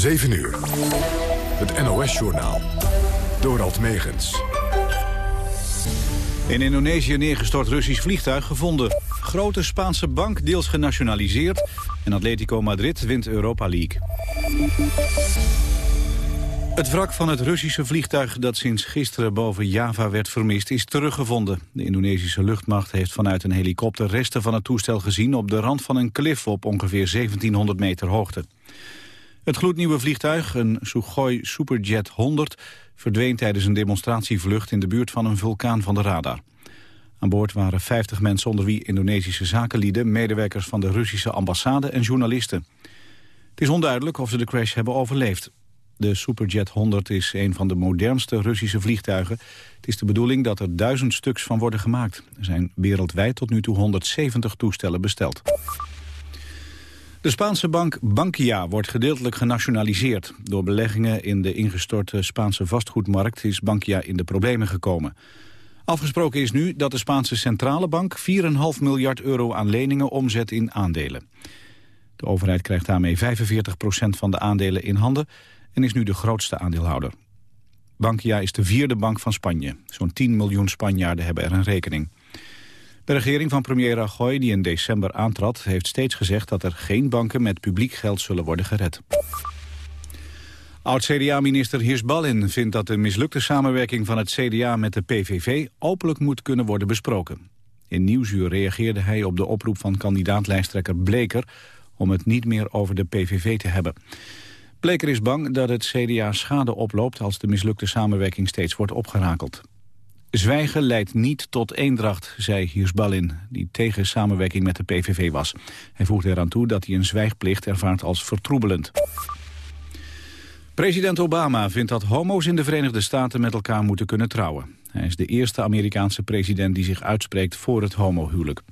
7 uur. Het NOS-journaal. Dorald Megens. In Indonesië neergestort Russisch vliegtuig gevonden. Grote Spaanse bank deels genationaliseerd. En Atletico Madrid wint Europa League. Het wrak van het Russische vliegtuig dat sinds gisteren boven Java werd vermist is teruggevonden. De Indonesische luchtmacht heeft vanuit een helikopter resten van het toestel gezien op de rand van een klif op ongeveer 1700 meter hoogte. Het gloednieuwe vliegtuig, een Sukhoi Superjet 100, verdween tijdens een demonstratievlucht in de buurt van een vulkaan van de radar. Aan boord waren 50 mensen onder wie Indonesische zakenlieden, medewerkers van de Russische ambassade en journalisten. Het is onduidelijk of ze de crash hebben overleefd. De Superjet 100 is een van de modernste Russische vliegtuigen. Het is de bedoeling dat er duizend stuks van worden gemaakt. Er zijn wereldwijd tot nu toe 170 toestellen besteld. De Spaanse bank Bankia wordt gedeeltelijk genationaliseerd. Door beleggingen in de ingestorte Spaanse vastgoedmarkt is Bankia in de problemen gekomen. Afgesproken is nu dat de Spaanse centrale bank 4,5 miljard euro aan leningen omzet in aandelen. De overheid krijgt daarmee 45% van de aandelen in handen en is nu de grootste aandeelhouder. Bankia is de vierde bank van Spanje. Zo'n 10 miljoen Spanjaarden hebben er een rekening. De regering van premier Rajoy, die in december aantrad... heeft steeds gezegd dat er geen banken met publiek geld zullen worden gered. Oud-CDA-minister Hirschballin vindt dat de mislukte samenwerking van het CDA met de PVV openlijk moet kunnen worden besproken. In Nieuwsuur reageerde hij op de oproep van kandidaatlijsttrekker Bleker om het niet meer over de PVV te hebben. Bleker is bang dat het CDA schade oploopt als de mislukte samenwerking steeds wordt opgerakeld. Zwijgen leidt niet tot eendracht, zei Hirsbalin, die tegen samenwerking met de PVV was. Hij voegde eraan toe dat hij een zwijgplicht ervaart als vertroebelend. President Obama vindt dat homo's in de Verenigde Staten met elkaar moeten kunnen trouwen. Hij is de eerste Amerikaanse president die zich uitspreekt voor het homohuwelijk.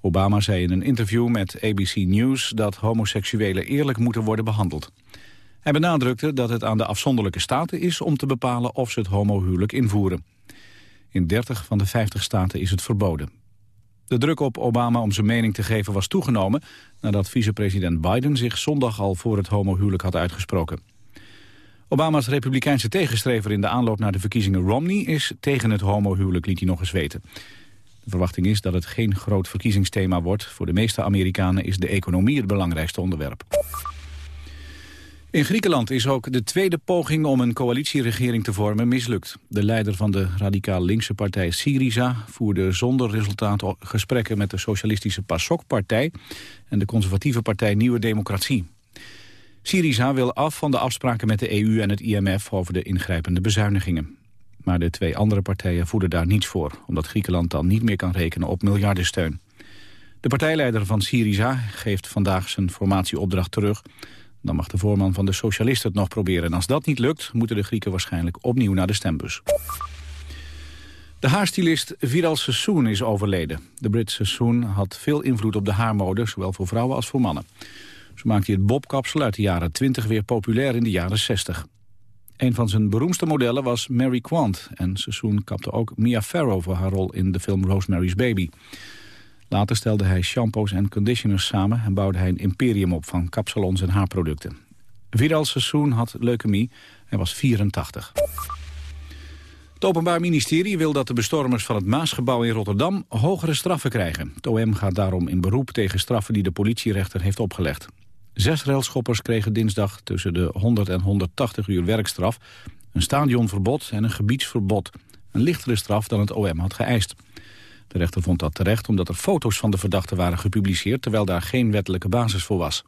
Obama zei in een interview met ABC News dat homoseksuelen eerlijk moeten worden behandeld. Hij benadrukte dat het aan de afzonderlijke staten is om te bepalen of ze het homohuwelijk invoeren. In 30 van de 50 staten is het verboden. De druk op Obama om zijn mening te geven was toegenomen... nadat vicepresident Biden zich zondag al voor het homohuwelijk had uitgesproken. Obama's republikeinse tegenstrever in de aanloop naar de verkiezingen Romney... is tegen het homohuwelijk, liet hij nog eens weten. De verwachting is dat het geen groot verkiezingsthema wordt. Voor de meeste Amerikanen is de economie het belangrijkste onderwerp. In Griekenland is ook de tweede poging om een coalitieregering te vormen mislukt. De leider van de radicaal linkse partij Syriza voerde zonder resultaat gesprekken met de socialistische PASOK-partij en de conservatieve partij Nieuwe Democratie. Syriza wil af van de afspraken met de EU en het IMF over de ingrijpende bezuinigingen. Maar de twee andere partijen voeden daar niets voor, omdat Griekenland dan niet meer kan rekenen op miljardensteun. De partijleider van Syriza geeft vandaag zijn formatieopdracht terug. Dan mag de voorman van de socialisten het nog proberen. En als dat niet lukt, moeten de Grieken waarschijnlijk opnieuw naar de stembus. De haarstylist Viral Sassoon is overleden. De Britse Sassoon had veel invloed op de haarmode, zowel voor vrouwen als voor mannen. Zo maakte hij het bobkapsel uit de jaren 20 weer populair in de jaren 60. Een van zijn beroemdste modellen was Mary Quant. En Sassoon kapte ook Mia Farrow voor haar rol in de film Rosemary's Baby. Later stelde hij shampoos en conditioners samen... en bouwde hij een imperium op van kapsalons en haarproducten. Viral Sassoon had leukemie. Hij was 84. Het Openbaar Ministerie wil dat de bestormers van het Maasgebouw in Rotterdam hogere straffen krijgen. Het OM gaat daarom in beroep tegen straffen die de politierechter heeft opgelegd. Zes railschoppers kregen dinsdag tussen de 100 en 180 uur werkstraf... een stadionverbod en een gebiedsverbod. Een lichtere straf dan het OM had geëist. De rechter vond dat terecht omdat er foto's van de verdachte waren gepubliceerd... terwijl daar geen wettelijke basis voor was.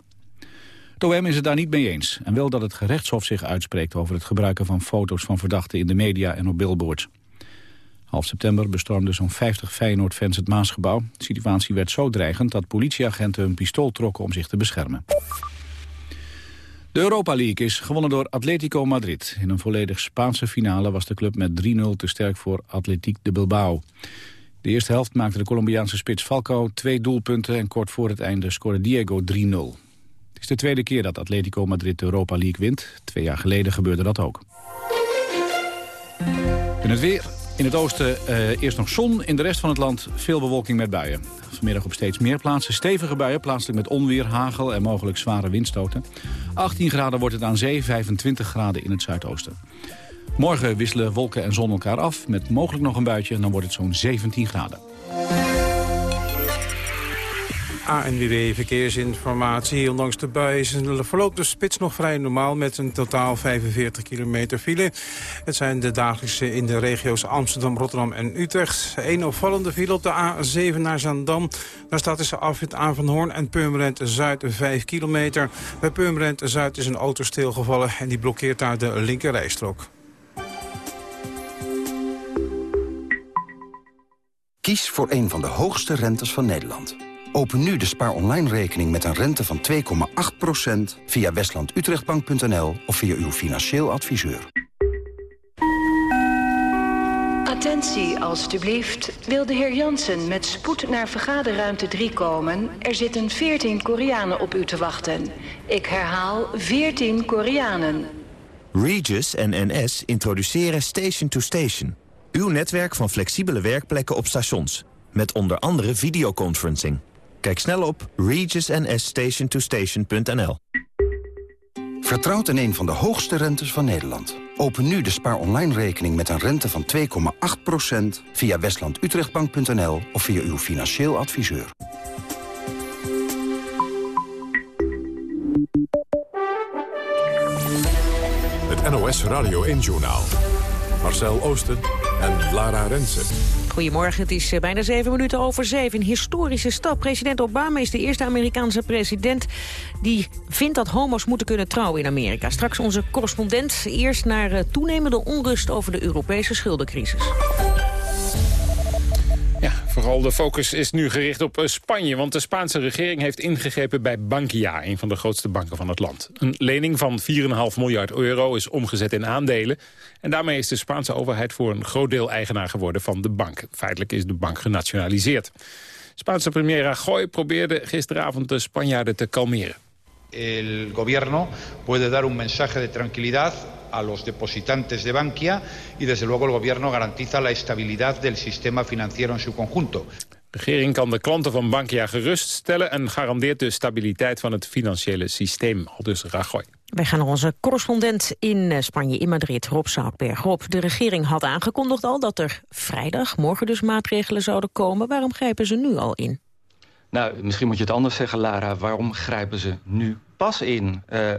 Het is het daar niet mee eens en wil dat het gerechtshof zich uitspreekt... over het gebruiken van foto's van verdachten in de media en op billboards. Half september bestormden zo'n 50 Feyenoord-fans het Maasgebouw. De situatie werd zo dreigend dat politieagenten hun pistool trokken om zich te beschermen. De Europa League is gewonnen door Atletico Madrid. In een volledig Spaanse finale was de club met 3-0 te sterk voor Atletiek de Bilbao. De eerste helft maakte de Colombiaanse spits Falco twee doelpunten... en kort voor het einde scoorde Diego 3-0. Het is de tweede keer dat Atletico Madrid de Europa League wint. Twee jaar geleden gebeurde dat ook. In het weer, In het oosten uh, eerst nog zon, in de rest van het land veel bewolking met buien. Vanmiddag op steeds meer plaatsen stevige buien, plaatselijk met onweer, hagel en mogelijk zware windstoten. 18 graden wordt het aan zee, 25 graden in het zuidoosten. Morgen wisselen wolken en zon elkaar af, met mogelijk nog een buitje en dan wordt het zo'n 17 graden. ANWB Verkeersinformatie. Ondanks de bui is verloopt de spits nog vrij normaal... met een totaal 45 kilometer file. Het zijn de dagelijkse in de regio's Amsterdam, Rotterdam en Utrecht. Een opvallende file op de A7 naar Zandam. Daar staat tussen afwit aan van Hoorn en Purmerend Zuid 5 kilometer. Bij Purmerend Zuid is een auto stilgevallen... en die blokkeert daar de linkerrijstrook. Kies voor een van de hoogste rentes van Nederland. Open nu de Spaar Online rekening met een rente van 2,8% via westlandutrechtbank.nl of via uw financieel adviseur. Attentie, alstublieft. Wil de heer Jansen met spoed naar vergaderruimte 3 komen? Er zitten 14 Koreanen op u te wachten. Ik herhaal 14 Koreanen. Regis en NS introduceren Station to Station. Uw netwerk van flexibele werkplekken op stations. Met onder andere videoconferencing. Kijk snel op regisnsstationtostation.nl. Vertrouwt in een van de hoogste rentes van Nederland. Open nu de spaar online rekening met een rente van 2,8% via westlandutrechtbank.nl of via uw financieel adviseur. Het NOS Radio 1 Journaal. Marcel Oosten en Lara Rensen. Goedemorgen, het is eh, bijna zeven minuten over zeven. Een historische stap. President Obama is de eerste Amerikaanse president... die vindt dat homo's moeten kunnen trouwen in Amerika. Straks onze correspondent eerst naar eh, toenemende onrust... over de Europese schuldencrisis. Vooral de focus is nu gericht op eh, Spanje. Want de Spaanse regering heeft ingegrepen bij Bankia... een van de grootste banken van het land. Een lening van 4,5 miljard euro is omgezet in aandelen. En daarmee is de Spaanse overheid voor een groot deel eigenaar geworden van de bank. Feitelijk is de bank genationaliseerd. Spaanse premier Rajoy probeerde gisteravond de Spanjaarden te kalmeren. El gobierno puede dar un mensaje de tranquilidad a los depositantes de Bankia y desde luego el gobierno garantiza la estabilidad del sistema financiero en su conjunto. De regering kan de klanten van Bankia geruststellen... en garandeert de stabiliteit van het financiële systeem, al dus Rajoy. Wij gaan naar onze correspondent in eh, Spanje, in Madrid, Rob Zoutberg. Rob, de regering had aangekondigd al dat er vrijdag, morgen dus maatregelen zouden komen. Waarom grijpen ze nu al in? Nou, misschien moet je het anders zeggen, Lara. Waarom grijpen ze nu pas in. Uh,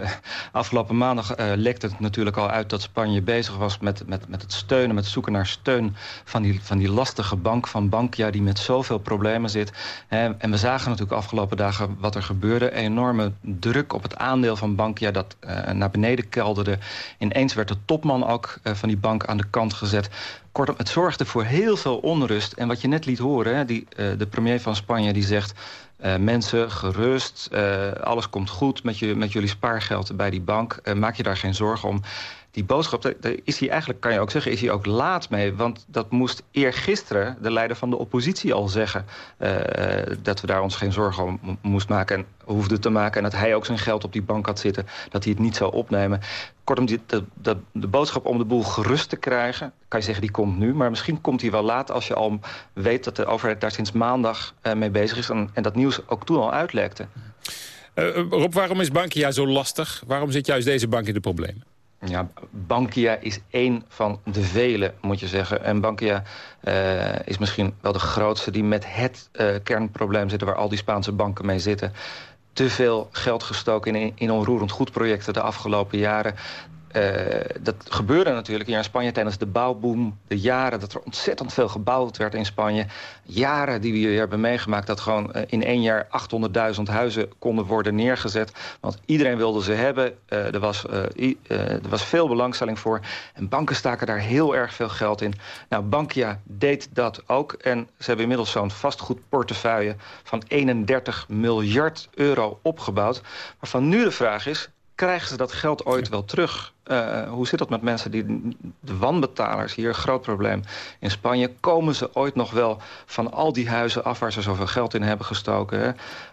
afgelopen maandag uh, lekte het natuurlijk al uit dat Spanje bezig was met, met, met het steunen, met zoeken naar steun van die, van die lastige bank van Bankia die met zoveel problemen zit. Uh, en we zagen natuurlijk afgelopen dagen wat er gebeurde. Enorme druk op het aandeel van Bankia dat naar beneden kelderde. Ineens werd de topman ook van die bank aan de kant gezet. Kortom, het zorgde voor heel veel onrust. En wat je net liet horen, hè, die, de premier van Spanje die zegt... Uh, mensen, gerust, uh, alles komt goed met, je, met jullie spaargeld bij die bank. Uh, maak je daar geen zorgen om. Die boodschap, daar is hij eigenlijk, kan je ook zeggen, is hij ook laat mee. Want dat moest eergisteren de leider van de oppositie al zeggen... dat we daar ons geen zorgen om moesten maken en hoefden te maken... en dat hij ook zijn geld op die bank had zitten, dat hij het niet zou opnemen. Kortom, die, de, de, boodschap om de boel gerust te krijgen... kan je zeggen, die komt nu. Maar misschien komt die wel laat als je al weet... dat de overheid daar sinds maandag uh, mee bezig is... En, dat nieuws ook toen al uitlekte. Uh, Rob, waarom is Bankia zo lastig? Waarom zit juist deze bank in de problemen? Ja, Bankia is één van de vele, moet je zeggen. En Bankia uh, is misschien wel de grootste die met het uh, kernprobleem zit... waar al die Spaanse banken mee zitten te veel geld gestoken in, in onroerend goedprojecten de afgelopen jaren. Uh, dat gebeurde natuurlijk hier in Spanje tijdens de bouwboom. De jaren dat er ontzettend veel gebouwd werd in Spanje. Jaren die we hier hebben meegemaakt... dat gewoon uh, in één jaar 800.000 huizen konden worden neergezet. Want iedereen wilde ze hebben. Uh, er, was, er was veel belangstelling voor. En banken staken daar heel erg veel geld in. Nou, Bankia deed dat ook. En ze hebben inmiddels zo'n vastgoedportefeuille... van 31 miljard euro opgebouwd. Waarvan nu de vraag is krijgen ze dat geld ooit wel terug? Uh, hoe zit dat met mensen die de wanbetalers hier, groot probleem in Spanje, komen ze ooit nog wel van al die huizen af waar ze zoveel geld in hebben gestoken? Hè?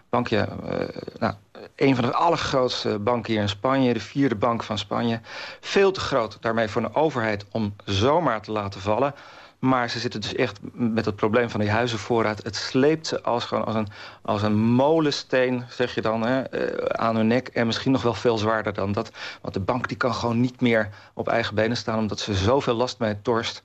Bankje, uh, nou, een van de allergrootste banken hier in Spanje, de vierde bank van Spanje, veel te groot daarmee voor een overheid om zomaar te laten vallen. Maar ze zitten dus echt met het probleem van die huizenvoorraad. Het sleept ze als, gewoon als, een, als een molensteen, zeg je dan, hè, aan hun nek. En misschien nog wel veel zwaarder dan dat. Want de bank die kan gewoon niet meer op eigen benen staan... omdat ze zoveel last mee torst.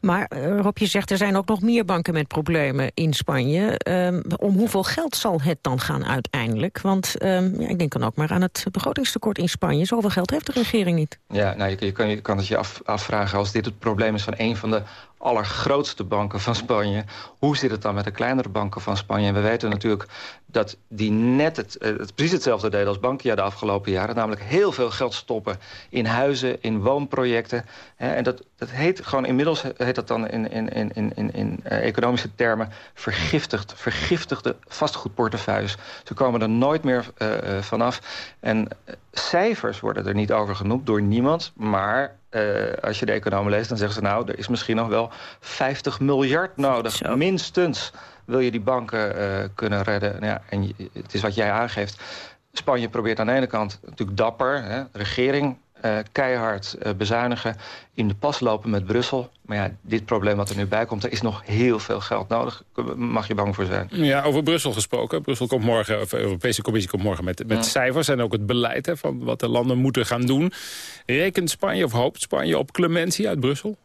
Maar uh, Rob, je zegt er zijn ook nog meer banken met problemen in Spanje. Um, om hoeveel geld zal het dan gaan uiteindelijk? Want um, ja, ik denk dan ook maar aan het begrotingstekort in Spanje. Zoveel geld heeft de regering niet. Ja, nou, je, kan, je kan het je af, afvragen als dit het probleem is van een van de allergrootste banken van Spanje. Hoe zit het dan met de kleinere banken van Spanje? En we weten natuurlijk dat die net het, eh, het precies hetzelfde deden als Bankia de afgelopen jaren. Namelijk heel veel geld stoppen in huizen, in woonprojecten. En dat, dat heet gewoon inmiddels heet dat dan in, in, in, in, in uh, economische termen vergiftigd. Vergiftigde vastgoedportefeuilles. Ze komen er nooit meer uh, vanaf. En cijfers worden er niet over genoemd door niemand. Maar als je de economen leest, dan zeggen ze... nou, er is misschien nog wel 50 miljard nodig, Zo. minstens... wil je die banken uh, kunnen redden. Nou ja, en het is wat jij aangeeft. Spanje probeert aan de ene kant natuurlijk dapper... Hè, regering uh, keihard uh, bezuinigen, in de pas lopen met Brussel. Maar ja, dit probleem wat er nu bij komt, er is nog heel veel geld nodig. Mag je bang voor zijn. Ja, over Brussel gesproken. Brussel komt morgen, of de Europese Commissie komt morgen met, met ja. cijfers... en ook het beleid hè, van wat de landen moeten gaan doen. Rekent Spanje of hoopt Spanje op clementie uit Brussel?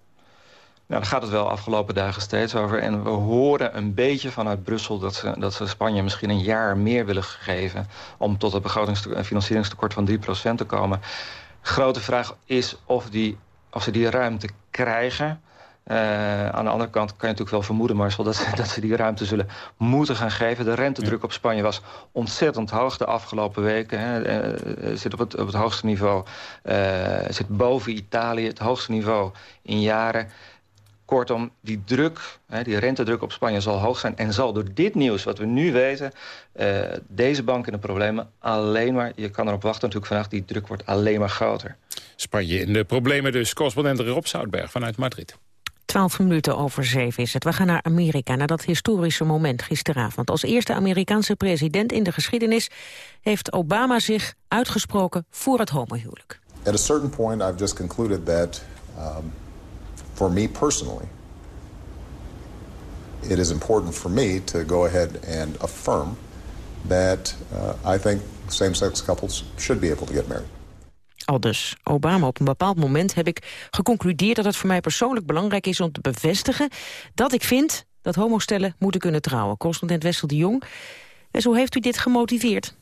Nou, daar gaat het wel afgelopen dagen steeds over. En we horen een beetje vanuit Brussel dat ze, dat ze Spanje misschien een jaar meer willen geven... om tot het begrotings- en financieringstekort van 3% te komen grote vraag is of, die, of ze die ruimte krijgen. Uh, aan de andere kant kan je natuurlijk wel vermoeden, Marcel... Dat ze, dat ze die ruimte zullen moeten gaan geven. De rentedruk op Spanje was ontzettend hoog de afgelopen weken. Hè. Uh, zit op het, op het hoogste niveau. Uh, zit boven Italië, het hoogste niveau in jaren. Kortom, die druk, die rentedruk op Spanje zal hoog zijn... en zal door dit nieuws, wat we nu weten... Uh, deze bank in de problemen alleen maar... je kan erop wachten natuurlijk vandaag, die druk wordt alleen maar groter. Spanje in de problemen dus. Correspondent Rob Zoutberg vanuit Madrid. Twaalf minuten over zeven is het. We gaan naar Amerika, naar dat historische moment gisteravond. Als eerste Amerikaanse president in de geschiedenis... heeft Obama zich uitgesproken voor het homohuwelijk. At a certain point I've just concluded that... Um for me personally, it is important for me to go ahead and affirm that uh, I think same-sex couples should be able to get married. Al dus Obama, op een bepaald moment heb ik geconcludeerd dat het voor mij persoonlijk belangrijk is om te bevestigen dat ik vind dat homostellen moeten kunnen trouwen. Correspondent Wessel de Jong. En zo heeft u dit gemotiveerd?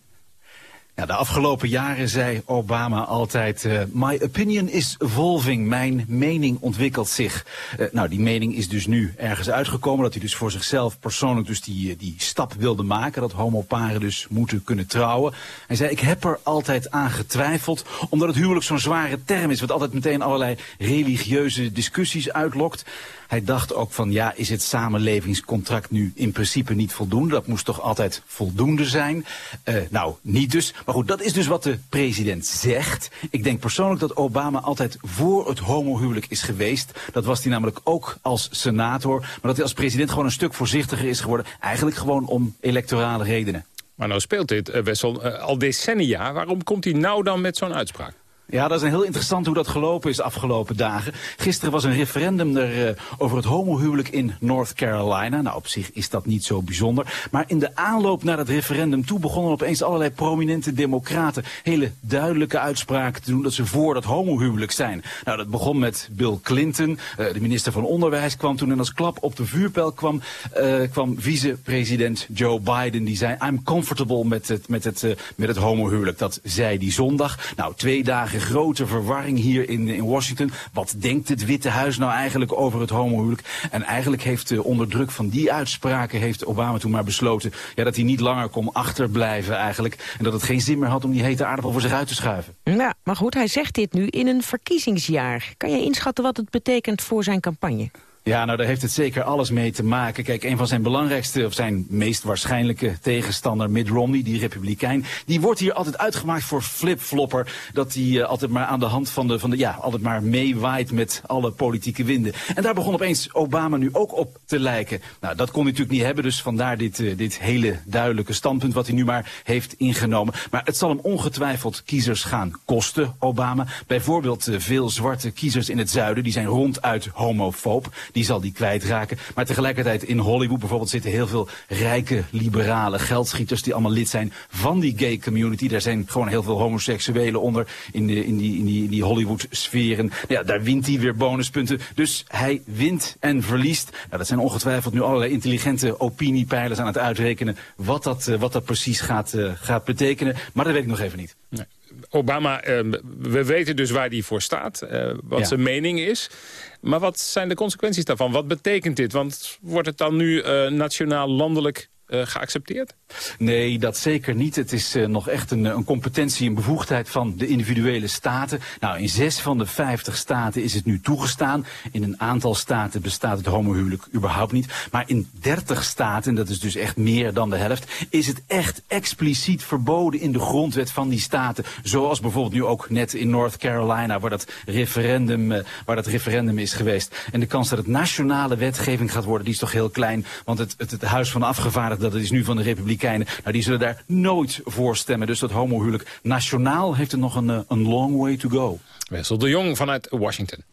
Ja, de afgelopen jaren zei Obama altijd... Uh, my opinion is evolving, mijn mening ontwikkelt zich. Uh, nou, die mening is dus nu ergens uitgekomen... dat hij dus voor zichzelf persoonlijk dus die, die stap wilde maken... dat homoparen dus moeten kunnen trouwen. Hij zei, ik heb er altijd aan getwijfeld... omdat het huwelijk zo'n zware term is... wat altijd meteen allerlei religieuze discussies uitlokt. Hij dacht ook van, ja, is het samenlevingscontract nu in principe niet voldoende? Dat moest toch altijd voldoende zijn? Uh, nou, niet dus. Maar goed, dat is dus wat de president zegt. Ik denk persoonlijk dat Obama altijd voor het homohuwelijk is geweest. Dat was hij namelijk ook als senator. Maar dat hij als president gewoon een stuk voorzichtiger is geworden. Eigenlijk gewoon om electorale redenen. Maar nou speelt dit, uh, Wessel, uh, al decennia. Waarom komt hij nou dan met zo'n uitspraak? Ja, dat is een heel interessant hoe dat gelopen is de afgelopen dagen. Gisteren was een referendum er, uh, over het homohuwelijk in North Carolina. Nou, op zich is dat niet zo bijzonder. Maar in de aanloop naar het referendum toe begonnen opeens allerlei prominente democraten hele duidelijke uitspraken te doen dat ze voor dat homohuwelijk zijn. Nou, dat begon met Bill Clinton. Uh, de minister van Onderwijs kwam toen en als klap op de vuurpijl kwam, uh, kwam vicepresident Joe Biden. Die zei, I'm comfortable met het, met het, met het homohuwelijk. Dat zei die zondag. Nou, twee dagen grote verwarring hier in, in Washington. Wat denkt het Witte Huis nou eigenlijk over het homohuwelijk? En eigenlijk heeft onder druk van die uitspraken heeft Obama toen maar besloten ja, dat hij niet langer kon achterblijven eigenlijk. En dat het geen zin meer had om die hete aardappel voor zich uit te schuiven. Ja, maar goed, hij zegt dit nu in een verkiezingsjaar. Kan je inschatten wat het betekent voor zijn campagne? Ja, nou daar heeft het zeker alles mee te maken. Kijk, een van zijn belangrijkste, of zijn meest waarschijnlijke tegenstander, Mitt Romney, die republikein, die wordt hier altijd uitgemaakt voor flipflopper. Dat hij uh, altijd maar aan de hand van de, van de, ja, altijd maar meewaait met alle politieke winden. En daar begon opeens Obama nu ook op te lijken. Nou, dat kon hij natuurlijk niet hebben, dus vandaar dit, uh, dit hele duidelijke standpunt wat hij nu maar heeft ingenomen. Maar het zal hem ongetwijfeld kiezers gaan kosten, Obama. Bijvoorbeeld uh, veel zwarte kiezers in het zuiden, die zijn ronduit homofoob die zal die kwijtraken. Maar tegelijkertijd in Hollywood bijvoorbeeld zitten heel veel rijke, liberale geldschieters die allemaal lid zijn van die gay community. Daar zijn gewoon heel veel homoseksuelen onder in, de, in die, in die, die Hollywood-sferen. Ja, daar wint hij weer bonuspunten. Dus hij wint en verliest. Nou, dat zijn ongetwijfeld nu allerlei intelligente opiniepeilers aan het uitrekenen wat dat, wat dat precies gaat, gaat betekenen. Maar dat weet ik nog even niet. Nee. Obama, ehm, we weten dus waar hij voor staat, eh, wat zijn mening is. Maar wat zijn de consequenties daarvan? Wat betekent dit? Want wordt het dan nu uh, nationaal, landelijk geaccepteerd? Nee, dat zeker niet. Het is uh, nog echt een, een competentie en bevoegdheid van de individuele staten. Nou, in zes van de vijftig staten is het nu toegestaan. In een aantal staten bestaat het homohuwelijk überhaupt niet. Maar in dertig staten, en dat is dus echt meer dan de helft... is het echt expliciet verboden in de grondwet van die staten. Zoals bijvoorbeeld nu ook net in North Carolina... waar dat referendum, waar dat referendum is geweest. En de kans dat het nationale wetgeving gaat worden, die is toch heel klein. Want het, het, het Huis van de Afgevaardigden, dat is nu van de Republikeinen... Nou, die zullen daar nooit voor stemmen. Dus dat homohuwelijk nationaal heeft het nog een, eh, een long way to go. Wessel de Jong vanuit Washington.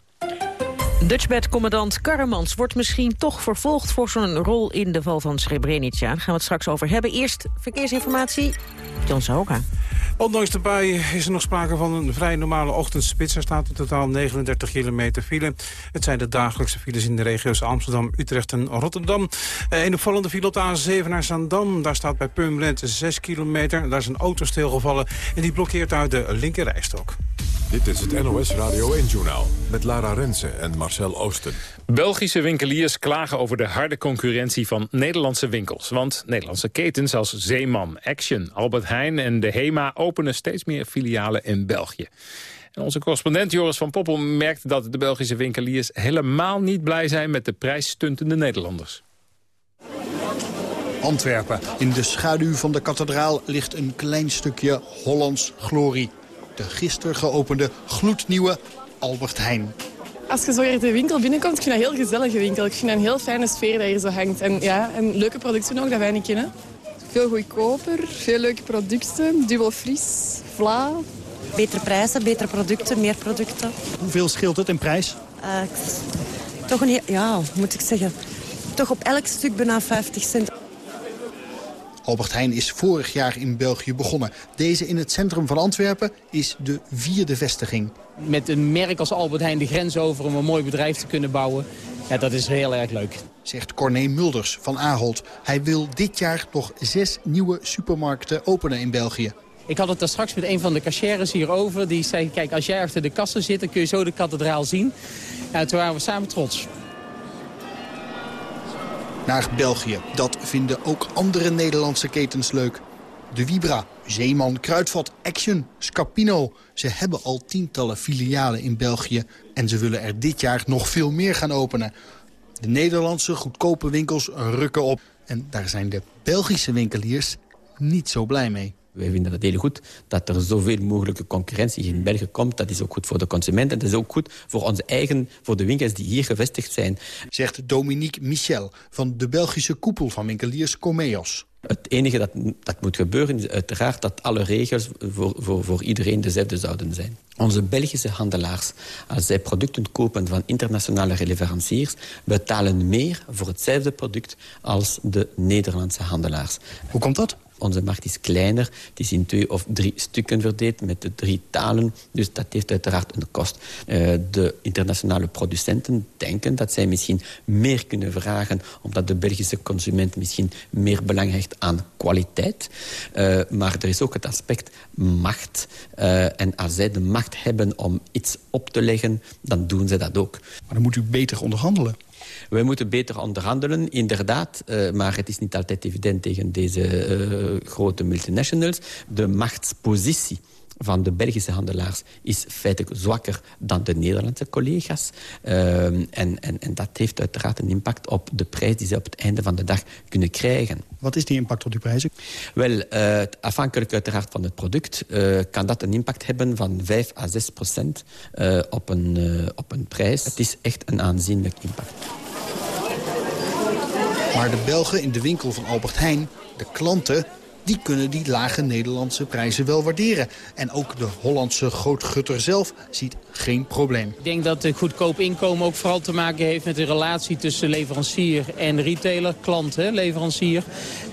Dutchbed-commandant Karremans wordt misschien toch vervolgd... voor zijn rol in de val van Srebrenica. Daar gaan we het straks over hebben. Eerst verkeersinformatie, John Sahoka. Ondanks de bui is er nog sprake van een vrij normale ochtendspits. Er staat in totaal 39 kilometer file. Het zijn de dagelijkse files in de regio's Amsterdam, Utrecht en Rotterdam. Eh, een opvallende file op de A7 naar Zandam. Daar staat bij Purmerend 6 kilometer. Daar is een auto stilgevallen en die blokkeert uit de linkerrijstok. Dit is het NOS Radio 1-journaal met Lara Rensen en Marcel Oosten. Belgische winkeliers klagen over de harde concurrentie van Nederlandse winkels. Want Nederlandse ketens als Zeeman, Action, Albert Heijn en de HEMA... openen steeds meer filialen in België. En onze correspondent Joris van Poppel merkt dat de Belgische winkeliers... helemaal niet blij zijn met de prijsstuntende Nederlanders. Antwerpen. In de schaduw van de kathedraal ligt een klein stukje Hollands glorie. De gisteren geopende gloednieuwe Albert Heijn. Als je zo hier de winkel binnenkomt, ik vind dat een heel gezellige winkel. Ik vind een heel fijne sfeer dat hier zo hangt. En, ja, en leuke producten ook, dat wij niet kennen. Veel goedkoper, veel leuke producten, dubbel fris, vla. Betere prijzen, betere producten, meer producten. Hoeveel scheelt het in prijs? Uh, toch een, ja, moet ik zeggen, toch op elk stuk bijna 50 cent. Albert Heijn is vorig jaar in België begonnen. Deze in het centrum van Antwerpen is de vierde vestiging. Met een merk als Albert Heijn de grens over om een mooi bedrijf te kunnen bouwen... Ja, dat is heel erg leuk. Zegt Corné Mulders van Ahold. Hij wil dit jaar nog zes nieuwe supermarkten openen in België. Ik had het daar straks met een van de cashiers hierover. Die zei, kijk, als jij achter de kassen zit, dan kun je zo de kathedraal zien. Ja, toen waren we samen trots naar België. Dat vinden ook andere Nederlandse ketens leuk. De Vibra, Zeeman, Kruidvat, Action, Scapino. Ze hebben al tientallen filialen in België... en ze willen er dit jaar nog veel meer gaan openen. De Nederlandse goedkope winkels rukken op. En daar zijn de Belgische winkeliers niet zo blij mee. Wij vinden het heel goed dat er zoveel mogelijke concurrentie in België komt. Dat is ook goed voor de consument en dat is ook goed voor onze eigen, voor de winkels die hier gevestigd zijn. Zegt Dominique Michel van de Belgische koepel van winkeliers Comeos. Het enige dat, dat moet gebeuren is uiteraard dat alle regels voor, voor, voor iedereen dezelfde zouden zijn. Onze Belgische handelaars, als zij producten kopen van internationale leveranciers... betalen meer voor hetzelfde product als de Nederlandse handelaars. Hoe komt dat? Onze markt is kleiner. Het is in twee of drie stukken verdeeld met de drie talen. Dus dat heeft uiteraard een kost. Uh, de internationale producenten denken dat zij misschien meer kunnen vragen... omdat de Belgische consument misschien meer belang hecht aan kwaliteit. Uh, maar er is ook het aspect macht. Uh, en als zij de macht hebben om iets op te leggen, dan doen ze dat ook. Maar dan moet u beter onderhandelen. Wij moeten beter onderhandelen, inderdaad. Uh, maar het is niet altijd evident tegen deze uh, grote multinationals. De machtspositie van de Belgische handelaars is feitelijk zwakker dan de Nederlandse collega's. Uh, en, en, en dat heeft uiteraard een impact op de prijs die ze op het einde van de dag kunnen krijgen. Wat is die impact op die prijzen? Wel, uh, afhankelijk uiteraard van het product uh, kan dat een impact hebben van 5 à 6 procent op, een, op een prijs. Het is echt een aanzienlijk impact. Maar de Belgen in de winkel van Albert Heijn, de klanten, die kunnen die lage Nederlandse prijzen wel waarderen. En ook de Hollandse grootgutter zelf ziet geen probleem. Ik denk dat het goedkoop inkomen ook vooral te maken heeft met de relatie tussen leverancier en retailer, klant, hè, leverancier.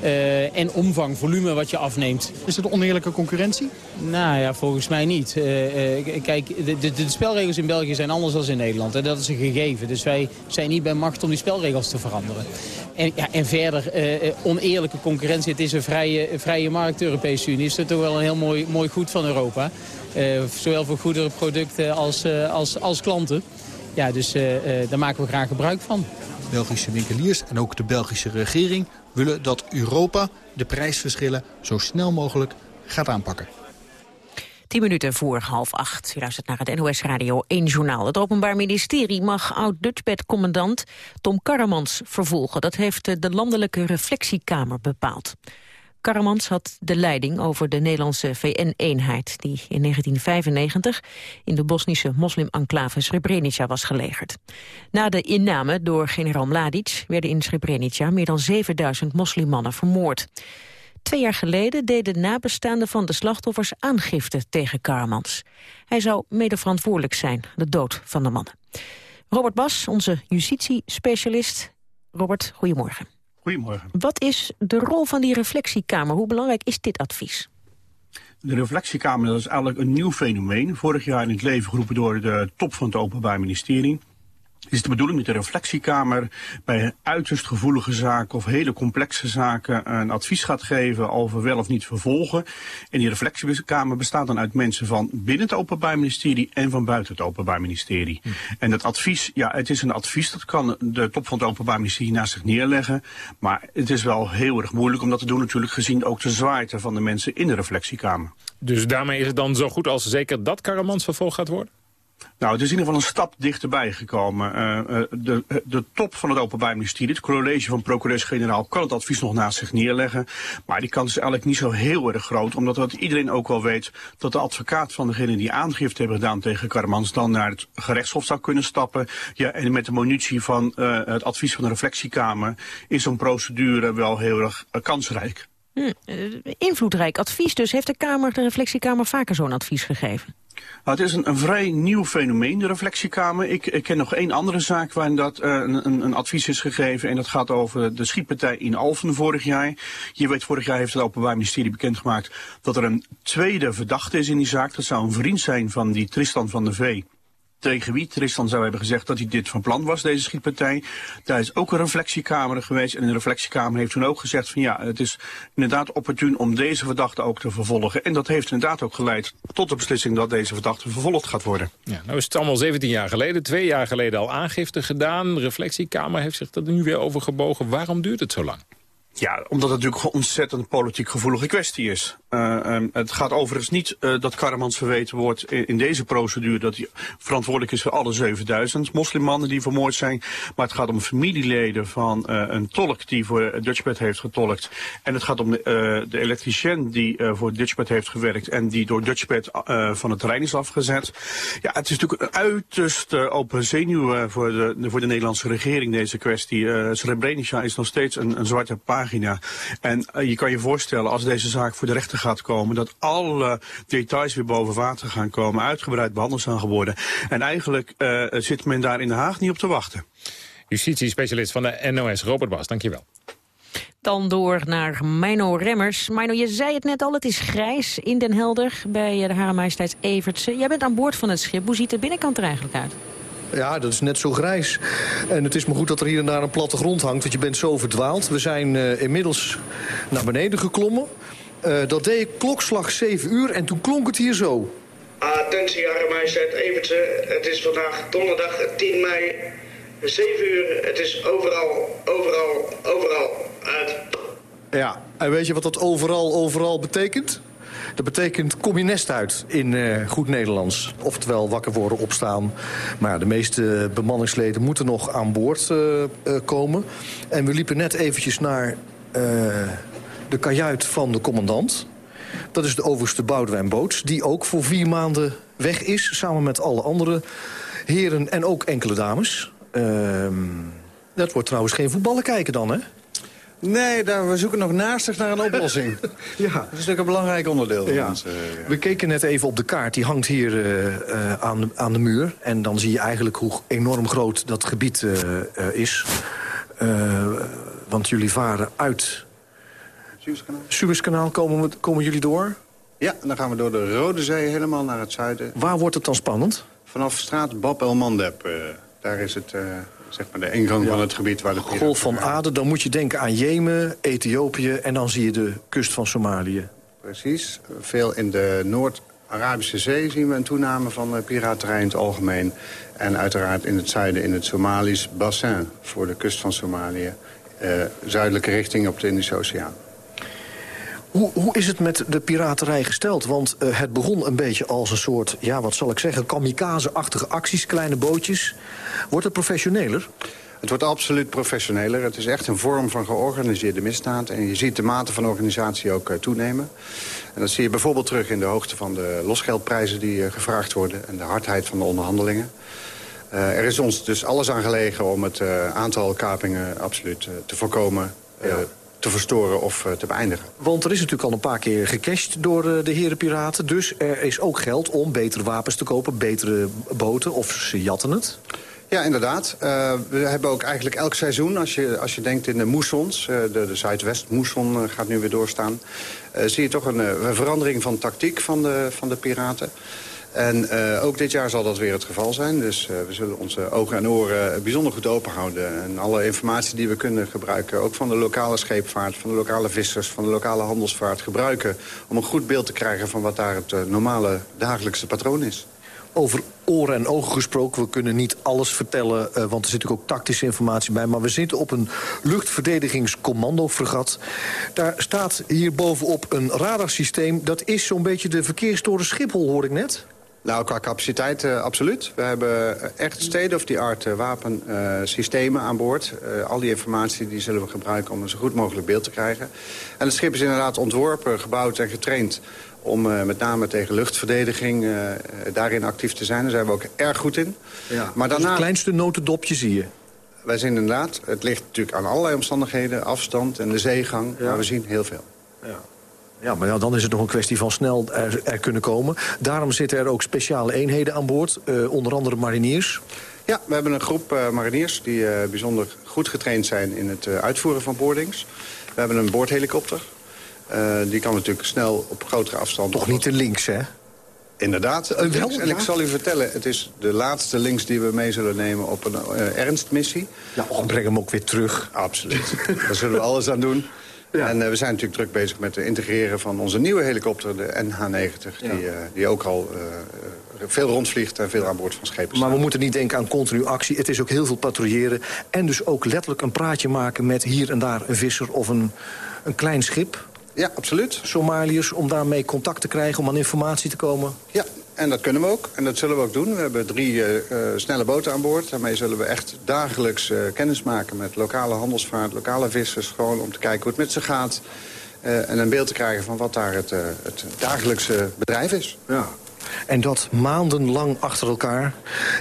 Uh, en omvang, volume wat je afneemt. Is het oneerlijke concurrentie? Nou ja, volgens mij niet. Uh, uh, kijk, de, de, de, spelregels in België zijn anders dan in Nederland. En dat is een gegeven. Dus wij zijn niet bij macht om die spelregels te veranderen. En, ja, en verder, oneerlijke concurrentie. Het is een vrije, vrije markt, de Europese Unie. Is dat toch wel een heel mooi, mooi goed van Europa. zowel voor goederen, producten als, als, als klanten. Ja, dus daar maken we graag gebruik van. Belgische winkeliers en ook de Belgische regering willen dat Europa de prijsverschillen zo snel mogelijk gaat aanpakken. 10 minuten voor half acht. U luistert naar het NOS Radio 1 Journaal. Het Openbaar Ministerie mag oud-Dutchbed-commandant Tom Karremans vervolgen. Dat heeft de Landelijke Reflectiekamer bepaald. Karamans had de leiding over de Nederlandse VN-eenheid... die in 1995 in de Bosnische moslim-enclave Srebrenica was gelegerd. Na de inname door generaal Mladic werden in Srebrenica... meer dan 7000 moslimmannen vermoord. Twee jaar geleden deden nabestaanden van de slachtoffers aangifte tegen Karamans. Hij zou mede verantwoordelijk zijn, de dood van de mannen. Robert Bas, onze justitiespecialist. Robert, goedemorgen. Goedemorgen. Wat is de rol van die reflectiekamer? Hoe belangrijk is dit advies? De reflectiekamer dat is eigenlijk een nieuw fenomeen. Vorig jaar in het leven geroepen door de top van het Openbaar Ministerie is de bedoeling dat de reflectiekamer bij uiterst gevoelige zaken of hele complexe zaken een advies gaat geven over wel of niet vervolgen. En die reflectiekamer bestaat dan uit mensen van binnen het Openbaar Ministerie en van buiten het Openbaar Ministerie. Hm. En dat advies, ja, het is een advies, dat kan de top van het Openbaar Ministerie naast zich neerleggen. Maar het is wel heel erg moeilijk om dat te doen natuurlijk gezien ook de zwaarte van de mensen in de reflectiekamer. Dus daarmee is het dan zo goed als zeker dat Karamans vervolgd gaat worden? Nou, het is in ieder geval een stap dichterbij gekomen. Uh, de, de, top van het Openbaar Ministerie, het college van procureurs-generaal, kan het advies nog naast zich neerleggen. Maar die kans is eigenlijk niet zo heel erg groot, omdat dat iedereen ook wel weet dat de advocaat van degene die aangifte hebben gedaan tegen Karmans dan naar het gerechtshof zou kunnen stappen. Ja, en met de munitie van het advies van de reflectiekamer is zo'n procedure wel heel erg kansrijk. Hm, invloedrijk advies dus. Heeft de Kamer, de reflectiekamer vaker zo'n advies gegeven? Nou, het is een, een, vrij nieuw fenomeen, de reflectiekamer. Ik, ik ken nog één andere zaak waarin dat uh, een, een, advies is gegeven. En dat gaat over de schietpartij in Alphen vorig jaar. Je weet, vorig jaar heeft het Openbaar Ministerie bekendgemaakt dat er een tweede verdachte is in die zaak. Dat zou een vriend zijn van die Tristan van der Vee tegen wie Tristan zou hebben gezegd dat hij dit van plan was, deze schietpartij. Daar is ook een reflectiekamer geweest en de reflectiekamer heeft toen ook gezegd van ja, het is inderdaad opportun om deze verdachte ook te vervolgen. En dat heeft inderdaad ook geleid tot de beslissing dat deze verdachte vervolgd gaat worden. Ja, nou is het allemaal 17 jaar geleden, twee jaar geleden al aangifte gedaan. De reflectiekamer heeft zich er nu weer over gebogen. Waarom duurt het zo lang? Ja, omdat het natuurlijk een ontzettend politiek gevoelige kwestie is. Uh, het gaat overigens niet uh, dat Karamans verweten wordt in, deze procedure dat hij verantwoordelijk is voor alle 7000 moslimmannen die vermoord zijn. Maar het gaat om familieleden van uh, een tolk die voor Dutchbed heeft getolkt. En het gaat om de, de elektricien die voor Dutchbed heeft gewerkt en die door Dutchbed van het terrein is afgezet. Ja, het is natuurlijk een uiterst open zenuw voor de, voor de Nederlandse regering deze kwestie. Srebrenica is nog steeds een, een zwarte pagina en uh, je kan je voorstellen, als deze zaak voor de rechter gaat komen, dat alle details weer boven water gaan komen, uitgebreid behandeld zijn geworden. En eigenlijk uh, zit men daar in Den Haag niet op te wachten. Justitie-specialist van de NOS, Robert Bas, dankjewel. Dan door naar Mino Remmers. Mino, je zei het net al, het is grijs in Den Helder bij de Hare Majesteits Evertse. Jij bent aan boord van het schip. Hoe ziet de binnenkant er eigenlijk uit? Ja, dat is net zo grijs. En het is maar goed dat er hier en daar een platte grond hangt, want je bent zo verdwaald. We zijn uh, inmiddels naar beneden geklommen. Uh, dat deed ik klokslag 7 uur en toen klonk het hier zo. Attentie, Majesteit Evertse. Het is vandaag donderdag 10 mei, 7 uur. Het is overal, overal, overal uit. Ja, en weet je wat dat overal, overal betekent? Dat betekent kom je nest uit in uh, goed Nederlands. Oftewel wakker worden, opstaan. Maar de meeste bemanningsleden moeten nog aan boord uh, uh, komen. En we liepen net eventjes naar de kajuit van de commandant. Dat is de overste Boudewijn Boots. Die ook voor vier maanden weg is. Samen met alle andere heren en ook enkele dames. Ehm, dat wordt trouwens geen voetballen kijken dan, hè? Nee, daar, we zoeken nog naastig naar een oplossing. ja. Dat is natuurlijk een belangrijk onderdeel van Ja. ons. eh, ja. We keken net even op de kaart, die hangt hier eh, eh, aan, de, aan de muur. En dan zie je eigenlijk hoe enorm groot dat gebied is. Eh, want jullie varen uit Suezkanaal. Suezkanaal, komen, we, komen jullie door? Ja, en dan gaan we door de Rode Zee helemaal naar het zuiden. Waar wordt het dan spannend? Vanaf straat Bab El Mandeb. eh, daar is het, eh, zeg maar de ingang van het gebied waar de piraten Golf van. Aden, dan moet je denken aan Jemen, Ethiopië... en dan zie je de kust van Somalië. Precies. Veel in de Noord-Arabische Zee zien we een toename van eh, piraterij in het algemeen. En uiteraard in het zuiden in het Somalisch bassin voor de kust van Somalië. Eh, zuidelijke richting op de Indische Oceaan. Hoe, hoe is het met de piraterij gesteld? Want eh, het begon een beetje als een soort, ja, wat zal ik zeggen... kamikaze-achtige acties, kleine bootjes. Wordt het professioneler? Het wordt absoluut professioneler. Het is echt een vorm van georganiseerde misdaad. En je ziet de mate van organisatie ook eh, toenemen. En dat zie je bijvoorbeeld terug in de hoogte van de losgeldprijzen die eh, gevraagd worden... en de hardheid van de onderhandelingen. Er is ons dus alles aan gelegen om het aantal kapingen absoluut te voorkomen... te verstoren of eh, te beëindigen. Want er is natuurlijk al een paar keer gecashed door eh, de heren piraten. Dus er is ook geld om betere wapens te kopen, betere boten... of ze jatten het. Ja, inderdaad. Eh, we hebben ook eigenlijk elk seizoen, als je, als je denkt in de moessons... de, de Zuidwest-moesson gaat nu weer doorstaan... zie je toch een, een verandering van tactiek van de, van de piraten. En eh, ook dit jaar zal dat weer het geval zijn. Dus eh, we zullen onze ogen en oren bijzonder goed open houden. En alle informatie die we kunnen gebruiken... ook van de lokale scheepvaart, van de lokale vissers... van de lokale handelsvaart gebruiken... om een goed beeld te krijgen van wat daar het eh, normale dagelijkse patroon is. Over oren en ogen gesproken, we kunnen niet alles vertellen... want er zit natuurlijk ook tactische informatie bij... maar we zitten op een luchtverdedigingskommando-fregat. Daar staat hier bovenop een radarsysteem... dat is zo'n beetje de verkeerstoren Schiphol, hoor ik net. Nou, qua capaciteit eh, absoluut. We hebben eh, echt state-of-the-art eh, wapensystemen aan boord. Al die informatie die zullen we gebruiken om een zo goed mogelijk beeld te krijgen. En het schip is inderdaad ontworpen, gebouwd en getraind... om met name tegen luchtverdediging daarin actief te zijn. Daar zijn we ook erg goed in. Ja, maar dus daarna... het kleinste notendopje zie je. Wij zien inderdaad, het ligt natuurlijk aan allerlei omstandigheden... afstand en de zeegang, maar we zien heel veel. Ja. Ja, maar dan is het nog een kwestie van snel er, er kunnen komen. Daarom zitten er ook speciale eenheden aan boord, eh, onder andere mariniers. Ja, we hebben een groep eh, mariniers die eh, bijzonder goed getraind zijn in het uitvoeren van boardings. We hebben een boordhelikopter. Die kan natuurlijk snel op grotere afstand... Toch niet de links, hè? Inderdaad. Wel. En ik zal u vertellen, het is de laatste links die we mee zullen nemen op een ernstmissie. Ja, breng hem ook weer terug. Absoluut. Daar zullen we alles aan doen. En eh, we zijn natuurlijk druk bezig met het integreren van onze nieuwe helikopter, de NH-90. Die, eh, die ook al eh, veel rondvliegt en veel aan boord van schepen Maar we moeten niet denken aan continu actie. Het is ook heel veel patrouilleren. En dus ook letterlijk een praatje maken met hier en daar een visser of een, een klein schip. Ja, absoluut. Somaliërs, om daarmee contact te krijgen, om aan informatie te komen. Ja, en dat kunnen we ook. En dat zullen we ook doen. We hebben drie eh, eh, snelle boten aan boord. Daarmee zullen we echt dagelijks eh, kennis maken met lokale handelsvaart, lokale vissers. Gewoon om te kijken hoe het met ze gaat. en een beeld te krijgen van wat daar het, het dagelijkse bedrijf is. Ja. En dat maandenlang achter elkaar.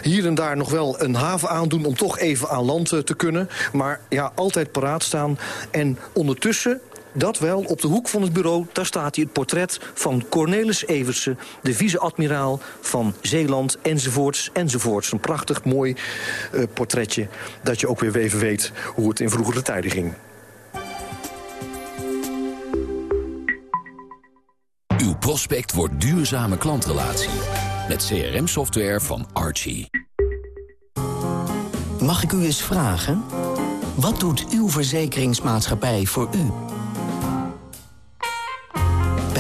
Hier en daar nog wel een haven aandoen om toch even aan land te kunnen. Maar ja, altijd paraat staan. En ondertussen, dat wel, op de hoek van het bureau... daar staat hij het portret van Cornelis Evertsen... de vice-admiraal van Zeeland, enzovoorts, enzovoorts. Een prachtig mooi eh, portretje... dat je ook weer even weet hoe het in vroegere tijden ging. Uw prospect wordt duurzame klantrelatie. Met CRM-software van Archie. Mag ik u eens vragen? Wat doet uw verzekeringsmaatschappij voor u?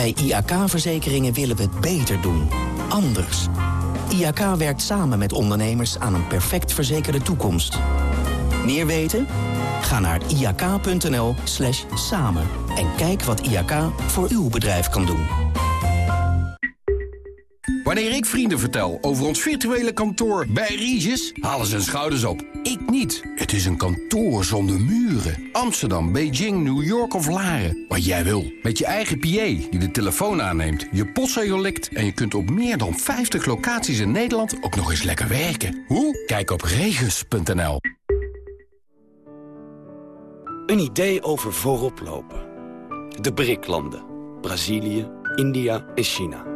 Bij IAK-verzekeringen willen we het beter doen. Anders. IAK werkt samen met ondernemers aan een perfect verzekerde toekomst. Meer weten? Ga naar iak.nl slash samen en kijk wat IAK voor uw bedrijf kan doen. Wanneer ik vrienden vertel over ons virtuele kantoor bij Regis, halen ze hun schouders op. Ik niet. Het is een kantoor zonder muren. Amsterdam, Beijing, New York of Laren. Wat jij wil. Met je eigen PA die de telefoon aanneemt, je postzegel likt... en je kunt op meer dan 50 locaties in Nederland ook nog eens lekker werken. Hoe? Kijk op regis.nl. Een idee over voorop lopen. De BRIC-landen. Brazilië, India en China.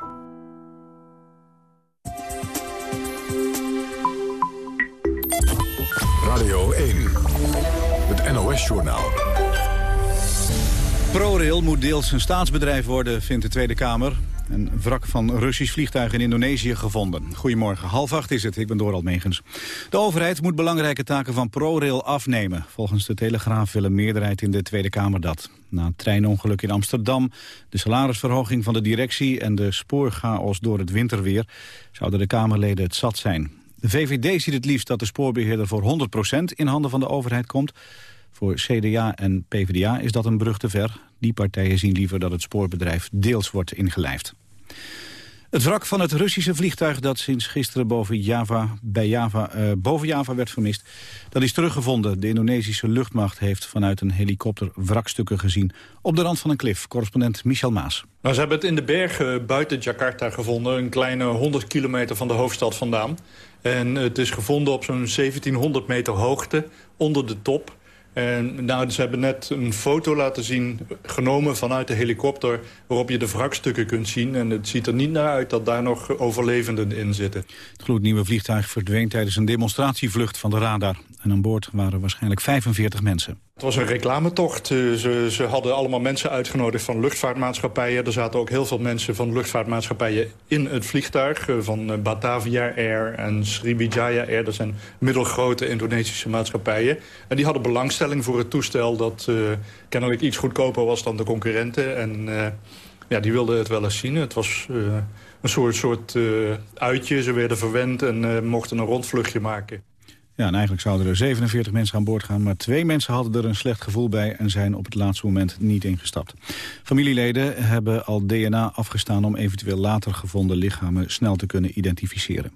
Radio 1. Het NOS-journaal. ProRail moet deels een staatsbedrijf worden, vindt de Tweede Kamer. Een wrak van Russisch vliegtuig in Indonesië gevonden. Goedemorgen, half acht is het, ik ben Doral Megens. De overheid moet belangrijke taken van ProRail afnemen. Volgens de Telegraaf wil een meerderheid in de Tweede Kamer dat. Na het treinongeluk in Amsterdam, de salarisverhoging van de directie... en de spoorchaos door het winterweer... zouden de Kamerleden het zat zijn. De VVD ziet het liefst dat de spoorbeheerder voor 100% in handen van de overheid komt... Voor CDA en PvdA is dat een brug te ver. Die partijen zien liever dat het spoorbedrijf deels wordt ingelijfd. Het wrak van het Russische vliegtuig dat sinds gisteren boven Java, bij Java, uh, boven Java werd vermist, dat is teruggevonden. De Indonesische luchtmacht heeft vanuit een helikopter wrakstukken gezien op de rand van een klif. Correspondent Michel Maas. Nou, ze hebben het in de bergen buiten Jakarta gevonden, een kleine 100 kilometer van de hoofdstad vandaan. En het is gevonden op zo'n 1700 meter hoogte onder de top. En nou, ze hebben net een foto laten zien, genomen vanuit de helikopter... waarop je de wrakstukken kunt zien. En het ziet er niet naar uit dat daar nog overlevenden in zitten. Het gloednieuwe vliegtuig verdween tijdens een demonstratievlucht van de radar. En aan boord waren waarschijnlijk 45 mensen. Het was een reclametocht. Eh, ze, ze hadden allemaal mensen uitgenodigd van luchtvaartmaatschappijen. Er zaten ook heel veel mensen van luchtvaartmaatschappijen in het vliegtuig. Eh, van eh, Batavia Air en Sriwijaya Air. Dat zijn middelgrote Indonesische maatschappijen. En die hadden belangstelling voor het toestel... dat kennelijk iets goedkoper was dan de concurrenten. En ja, die wilden het wel eens zien. Het was een soort, soort uitje. Ze werden verwend en mochten een rondvluchtje maken. Ja, en eigenlijk zouden er 47 mensen aan boord gaan... maar twee mensen hadden er een slecht gevoel bij... en zijn op het laatste moment niet ingestapt. Familieleden hebben al DNA afgestaan... om eventueel later gevonden lichamen snel te kunnen identificeren.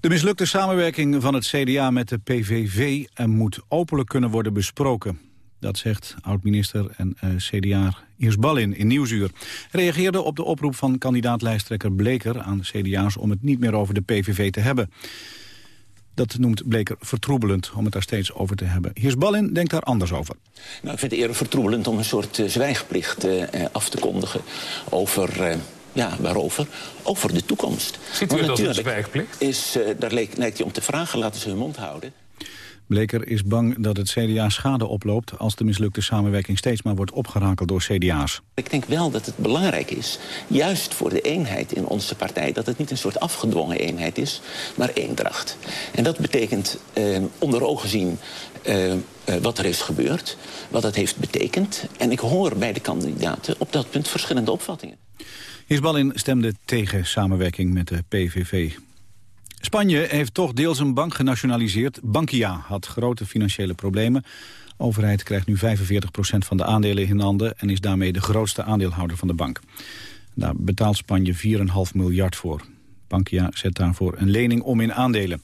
De mislukte samenwerking van het CDA met de PVV... moet openlijk kunnen worden besproken. Dat zegt oud-minister en uh, CDA Iers Ballin in Nieuwsuur. Reageerde op de oproep van kandidaat-lijsttrekker Bleker aan CDA's... om het niet meer over de PVV te hebben. Dat noemt Bleker vertroebelend om het daar steeds over te hebben. Ballin denkt daar anders over. Nou, ik vind het eerder vertroebelend om een soort uh, zwijgplicht uh, af te kondigen over... Uh, ja, waarover? Over de toekomst. Ziet u het als een zwijgplicht? Is, daar leek, lijkt hij om te vragen, laten ze hun mond houden. Bleker is bang dat het CDA schade oploopt... als de mislukte samenwerking steeds maar wordt opgerakeld door CDA's. Ik denk wel dat het belangrijk is, juist voor de eenheid in onze partij... dat het niet een soort afgedwongen eenheid is, maar eendracht. En dat betekent eh, onder ogen zien uh, uh, wat er is gebeurd, wat het heeft betekend. En ik hoor bij de kandidaten op dat punt verschillende opvattingen. Hisbalin stemde tegen samenwerking met de PVV. Spanje heeft toch deels een bank genationaliseerd. Bankia had grote financiële problemen. De overheid krijgt nu 45% van de aandelen in handen... en is daarmee de grootste aandeelhouder van de bank. Daar betaalt Spanje 4,5 miljard voor. Bankia zet daarvoor een lening om in aandelen.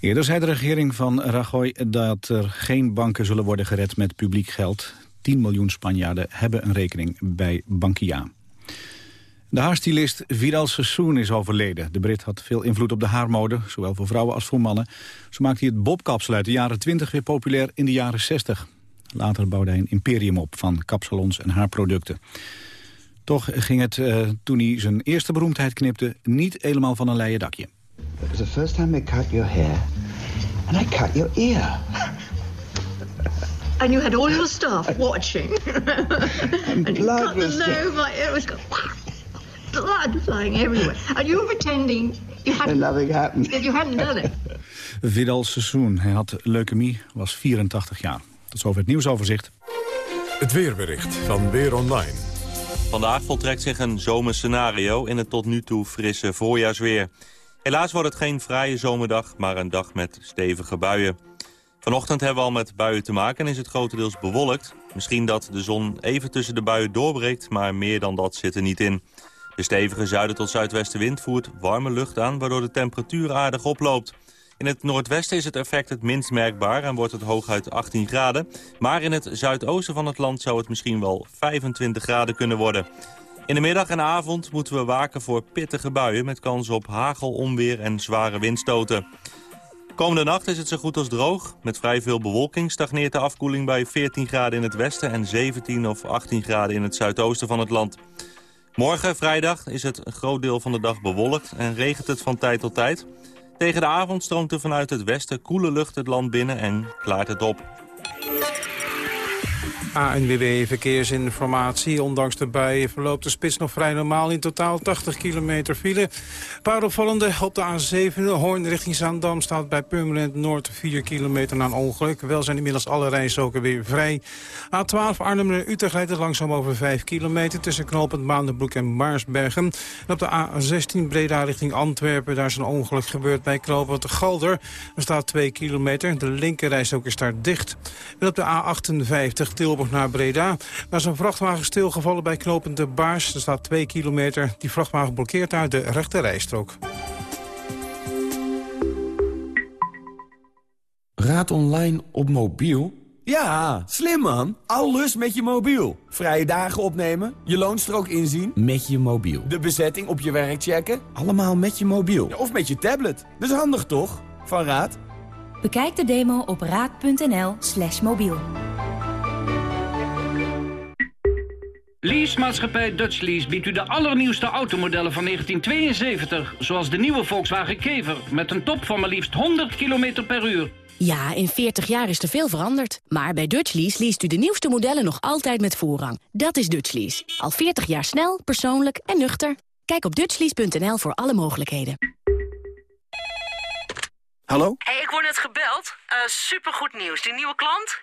Eerder zei de regering van Rajoy dat er geen banken zullen worden gered met publiek geld. 10 miljoen Spanjaarden hebben een rekening bij Bankia. De haarstylist Vidal Sassoon is overleden. De Brit had veel invloed op de haarmode, zowel voor vrouwen als voor mannen. Zo maakte hij het bobkapsel uit de jaren 20 weer populair in de jaren 60. Later bouwde hij een imperium op van kapsalons en haarproducten. Toch ging het, uh, toen hij zijn eerste beroemdheid knipte, niet helemaal van een leien dakje. It was the first time I cut your hair and I cut your ear. And you had all your staff watching. and, and you cut was the nose, blood flying everywhere. And you were pretending you hadn't, nothing happened. that you hadn't done it. Vidal Sassoon, hij had leukemie, was 84 jaar. Tot zover het nieuwsoverzicht. Het weerbericht van Weer Online. Vandaag voltrekt zich een zomerscenario in het tot nu toe frisse voorjaarsweer. Helaas wordt het geen fraaie zomerdag, maar een dag met stevige buien. Vanochtend hebben we al met buien te maken en is het grotendeels bewolkt. Misschien dat de zon even tussen de buien doorbreekt, maar meer dan dat zit er niet in. De stevige zuiden tot zuidwestenwind voert warme lucht aan... waardoor de temperatuur aardig oploopt. In het noordwesten is het effect het minst merkbaar en wordt het hooguit 18 graden. Maar in het zuidoosten van het land zou het misschien wel 25 graden kunnen worden. In de middag en avond moeten we waken voor pittige buien... met kans op hagel, onweer en zware windstoten. Komende nacht is het zo goed als droog. Met vrij veel bewolking stagneert de afkoeling bij 14 graden in het westen... en 17 of 18 graden in het zuidoosten van het land. Morgen, vrijdag, is het een groot deel van de dag bewolkt en regent het van tijd tot tijd. Tegen de avond stroomt er vanuit het westen koele lucht het land binnen en klaart het op. ANWB Verkeersinformatie. Ondanks de buien verloopt de spits nog vrij normaal. In totaal 80 kilometer file. Een paar opvallende op de A7. Hoorn richting Zaandam staat bij Purmerend Noord 4 kilometer na een ongeluk. Wel zijn inmiddels alle rijstroken weer vrij. A12 Arnhem naar Utrecht rijdt langzaam over 5 kilometer... tussen knooppunt Maandenbroek en Maarsbergen. En op de A16 Breda richting Antwerpen. Daar is een ongeluk gebeurd bij knooppunt Galder. Er staat 2 kilometer. De linkerrijstrook is daar dicht. En op de A58 Tilburg naar Breda. Daar is een vrachtwagen stilgevallen bij knopend de Baars. Er staat 2 kilometer. Die vrachtwagen blokkeert uit de rechte rijstrook. Raad online op mobiel? Ja, slim man. Alles met je mobiel. Vrije dagen opnemen, je loonstrook inzien. Met je mobiel. De bezetting op je werk checken. Allemaal met je mobiel. Of met je tablet. Dat is handig toch? Van Raad. Bekijk de demo op raad.nl slash mobiel. Leasemaatschappij Dutch Lease biedt u de allernieuwste automodellen van 1972... zoals de nieuwe Volkswagen Kever met een top van maar liefst 100 km per uur. Ja, in 40 jaar is er veel veranderd. Maar bij Dutch Lease leest u de nieuwste modellen nog altijd met voorrang. Dat is Dutch Lease. Al 40 jaar snel, persoonlijk en nuchter. Kijk op dutchlease.nl voor alle mogelijkheden. Hallo? hey, ik word net gebeld. Uh, supergoed nieuws. Die nieuwe klant?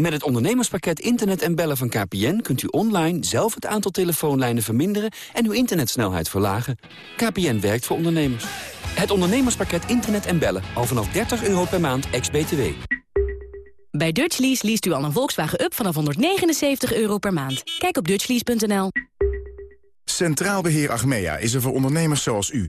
Met het ondernemerspakket Internet en Bellen van KPN... kunt u online zelf het aantal telefoonlijnen verminderen... en uw internetsnelheid verlagen. KPN werkt voor ondernemers. Het ondernemerspakket Internet en Bellen. Al vanaf 30 euro per maand, ex-BTW. Bij Dutch Lease leest u al een Volkswagen Up vanaf 179 euro per maand. Kijk op dutchlease.nl. Centraal Beheer Achmea is er voor ondernemers zoals u.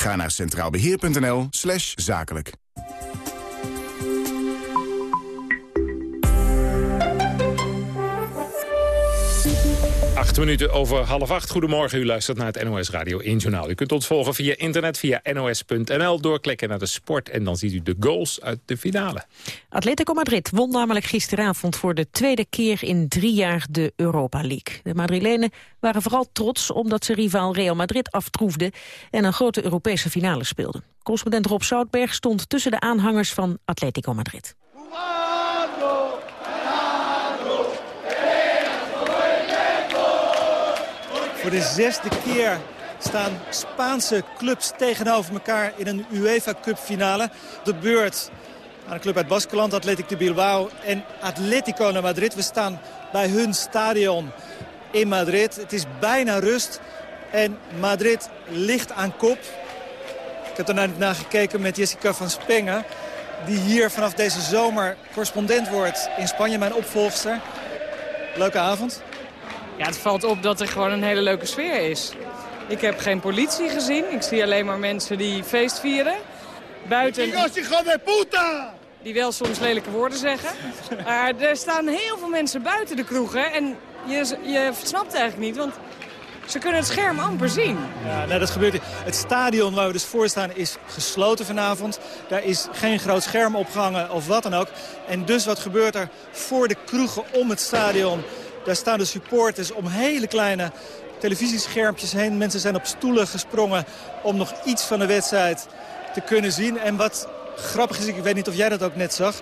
Ga naar centraalbeheer.nl zakelijk. Acht minuten over half acht. Goedemorgen, u luistert naar het NOS Radio 1 Journaal. U kunt ons volgen via internet, via nos.nl. Doorklikken naar de sport en dan ziet u de goals uit de finale. Atletico Madrid won namelijk gisteravond voor de tweede keer in drie jaar de Europa League. De Madrilenen waren vooral trots omdat ze rivaal Real Madrid aftroefden en een grote Europese finale speelden. Correspondent Rob Zoutberg stond tussen de aanhangers van Atletico Madrid. Voor de zesde keer staan Spaanse clubs tegenover elkaar in een UEFA Cup finale. De beurt aan een club uit Baskeland, Athletic de Bilbao en Atletico de Madrid. We staan bij hun stadion in Madrid. Het is bijna rust en Madrid ligt aan kop. Ik heb er naar gekeken met Jessica van Spengen... die hier vanaf deze zomer correspondent wordt in Spanje, mijn opvolgster. Leuke avond. Ja, het valt op dat er gewoon een hele leuke sfeer is. Ik heb geen politie gezien. Ik zie alleen maar mensen die feest vieren. Buiten... Die wel soms lelijke woorden zeggen. Maar er staan heel veel mensen buiten de kroegen. En je, je snapt eigenlijk niet, want ze kunnen het scherm amper zien. Ja, nou, dat gebeurt. Het stadion waar we dus voor staan is gesloten vanavond. Daar is geen groot scherm opgehangen of wat dan ook. En dus wat gebeurt er voor de kroegen om het stadion? Daar staan de supporters om hele kleine televisieschermpjes heen. Mensen zijn op stoelen gesprongen om nog iets van de wedstrijd te kunnen zien. En wat grappig is, ik weet niet of jij dat ook net zag...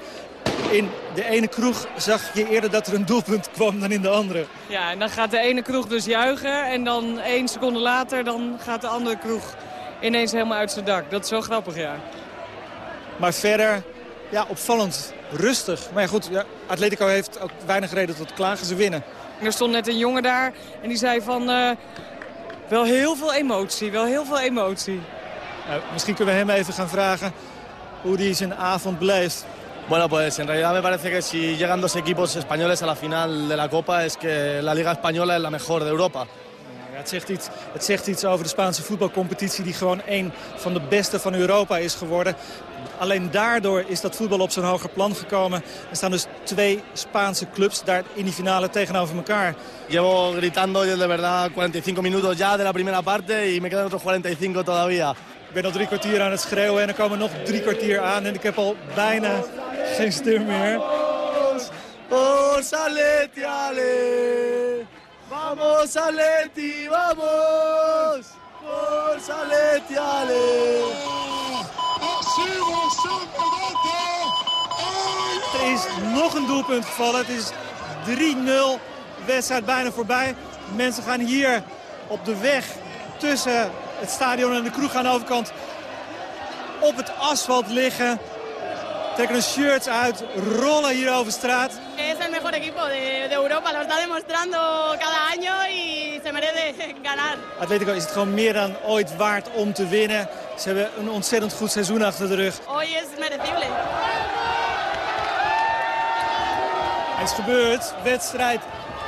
In de ene kroeg zag je eerder dat er een doelpunt kwam dan in de andere. Ja, en dan gaat de ene kroeg dus juichen en dan één seconde later dan gaat de andere kroeg ineens helemaal uit zijn dak. Dat is wel grappig, ja. Maar verder, ja, opvallend rustig. Maar ja, goed, ja, Atletico heeft ook weinig reden tot klagen. Ze winnen. Er stond net een jongen daar en die zei van... Uh, wel heel veel emotie, wel heel veel emotie. Nou, misschien kunnen we hem even gaan vragen hoe hij zijn avond beleeft. Bueno, pues en realidad me parece que si llegan dos equipos españoles a la final de la Copa es que la Liga Española es la mejor de Europa. Ja, het, zegt iets, het zegt iets over de Spaanse voetbalcompetitie die gewoon een van de beste van Europa is geworden. Alleen daardoor is dat voetbal op zo'n hoger plan gekomen. Er staan dus twee Spaanse clubs daar in die finale tegenover elkaar. Llevo gritando de verdad 45 minutos ya de la primera parte y me quedan otros 45 todavía. Ik ben al drie kwartier aan het schreeuwen en er komen nog drie kwartier aan. En ik heb al bijna geen stem meer. Vamos Aleti, ale! Vamos Aleti, vamos! Vamos ale! Er is nog een doelpunt gevallen. Het is 3-0. Wedstrijd bijna voorbij. Mensen gaan hier op de weg tussen het stadion en de kroeg aan de overkant op het asfalt liggen. Trekken hun shirts uit, rollen hier over straat. Es el mejor equipo de, de Europa, lo está demostrando cada año y se merece ganar. Atletico is het gewoon meer dan ooit waard om te winnen. Ze hebben een ontzettend goed seizoen achter de rug. Hoy es merecible. Het is gebeurd, wedstrijd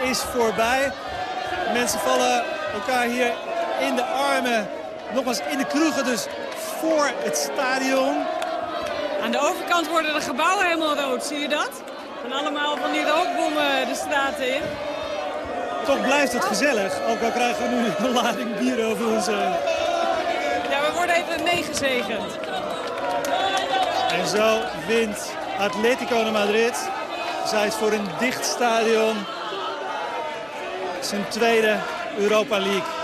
is voorbij. Mensen vallen elkaar hier in de armen. Nogmaals in de kroegen dus voor het stadion. Aan de overkant worden de gebouwen helemaal rood, zie je dat? En allemaal van die rookbommen de straten in. Toch blijft het gezellig, ook al krijgen we nu een lading bier over ons. Ja, we worden even meegezegend. En zo wint Atletico de Madrid. Zij is voor een dicht stadion zijn tweede Europa League.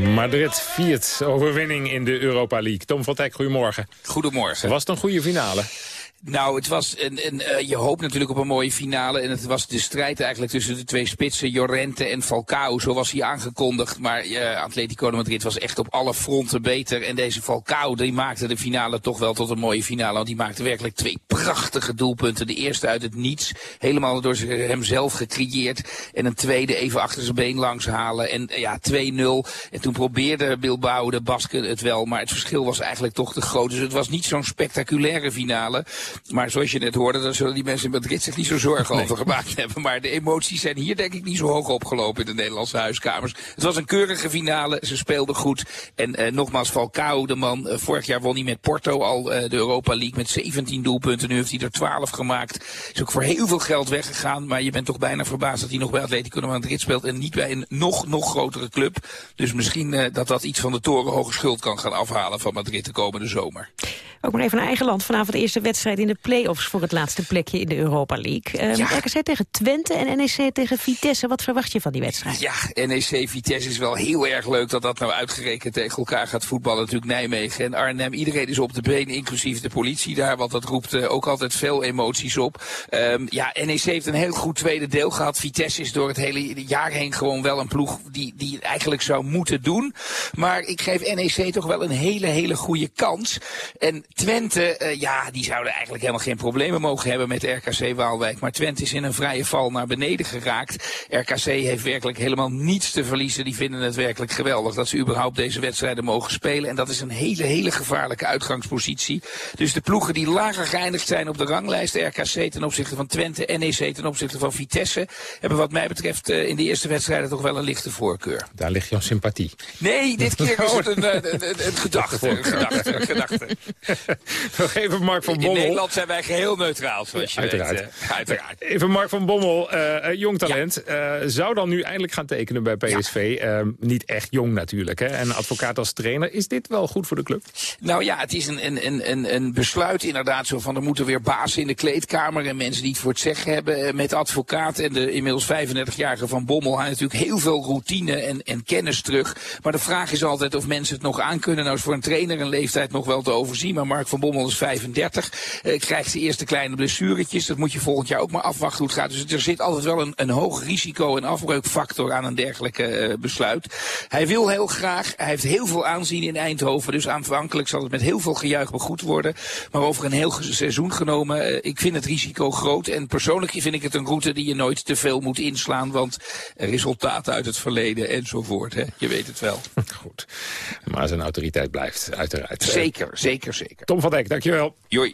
Madrid viert overwinning in de Europa League. Tom van Teck, goedemorgen. Goedemorgen. Was het een goede finale? Nou, het was een, een uh, je hoopt natuurlijk op een mooie finale. En het was de strijd eigenlijk tussen de twee spitsen, Jorente en Falcao. Zo was hij aangekondigd. Maar uh, Atletico de Madrid was echt op alle fronten beter. En deze Falcao, die maakte de finale toch wel tot een mooie finale. Want die maakte werkelijk twee prachtige doelpunten. De eerste uit het niets, helemaal door hemzelf gecreëerd. En een tweede even achter zijn been langs halen. En uh, ja, 2-0. En toen probeerde Bilbao de Basken het wel. Maar het verschil was eigenlijk toch te groot. Dus het was niet zo'n spectaculaire finale. Maar zoals je net hoorde, dan zullen die mensen in Madrid zich niet zo zorgen nee. over gemaakt hebben. Maar de emoties zijn hier denk ik niet zo hoog opgelopen in de Nederlandse huiskamers. Het was een keurige finale, ze speelden goed. En uh, nogmaals, Falcao, de man, uh, vorig jaar won hij met Porto al uh, de Europa League met 17 doelpunten. Nu heeft hij er 12 gemaakt. Is ook voor heel veel geld weggegaan. Maar je bent toch bijna verbaasd dat hij nog bij Atletico de Madrid speelt. En niet bij een nog, nog grotere club. Dus misschien dat dat iets van de torenhoge schuld kan gaan afhalen van Madrid de komende zomer. Ook maar even naar eigen land. Vanavond de eerste wedstrijd in de play-offs voor het laatste plekje in de Europa League. Um, ja. RKC tegen Twente en NEC tegen Vitesse. Wat verwacht je van die wedstrijd? Ja, NEC Vitesse is wel heel erg leuk dat dat nou uitgerekend tegen elkaar gaat voetballen. Natuurlijk Nijmegen en Arnhem. Iedereen is op de benen, inclusief de politie daar. Want dat roept uh, ook altijd veel emoties op. Um, ja, NEC heeft een heel goed tweede deel gehad. Vitesse is door het hele jaar heen gewoon wel een ploeg die, die het eigenlijk zou moeten doen. Maar ik geef NEC toch wel een hele, hele goede kans. En Twente, uh, ja, die zouden eigenlijk eigenlijk helemaal geen problemen mogen hebben met RKC Waalwijk. Maar Twente is in een vrije val naar beneden geraakt. RKC heeft werkelijk helemaal niets te verliezen. Die vinden het werkelijk geweldig dat ze überhaupt deze wedstrijden mogen spelen. En dat is een hele, hele gevaarlijke uitgangspositie. Dus de ploegen die lager geëindigd zijn op de ranglijst, RKC ten opzichte van Twente, NEC ten opzichte van Vitesse, hebben wat mij betreft eh, in de eerste wedstrijden toch wel een lichte voorkeur. Daar ligt jouw sympathie. Nee, dit keer is het een, een, een, een gedachte. Een gedachte, een gedachte. Nog even Mark van Bommel. Nederland zijn wij geheel neutraal, zoals je Uiteraard. weet. eh, uiteraard. Even Mark van Bommel, eh, eh, jong talent. eh, zou dan nu eindelijk gaan tekenen bij PSV. Eh, niet echt jong natuurlijk. Hè? En advocaat als trainer. Is dit wel goed voor de club? Nou ja, het is een, een, een, een, een besluit inderdaad zo van er moeten weer bazen in de kleedkamer en mensen die het voor het zeggen hebben eh, met advocaat en de inmiddels 35-jarige Van Bommel. Hij heeft natuurlijk heel veel routine en, en kennis terug. Maar de vraag is altijd of mensen het nog aankunnen. Nou is voor een trainer een leeftijd nog wel te overzien. Maar Mark van Bommel is 35, eh, krijgt zijn eerste kleine blessuretjes. Dat moet je volgend jaar ook maar afwachten hoe het gaat. Dus er zit altijd wel een, een hoog risico en afbreukfactor aan een dergelijke eh, besluit. Hij wil heel graag, hij heeft heel veel aanzien in Eindhoven. Dus aanvankelijk zal het met heel veel gejuich begroet worden. Maar over een heel seizoen genomen, eh, ik vind het risico groot. En persoonlijk vind ik het een route die je nooit te veel moet inslaan. Want resultaten uit het verleden enzovoort, hè. je weet het wel. Goed. Maar zijn autoriteit blijft, uiteraard. Zeker, zeker, zeker. Tom van Dijk, dankjewel. Joi.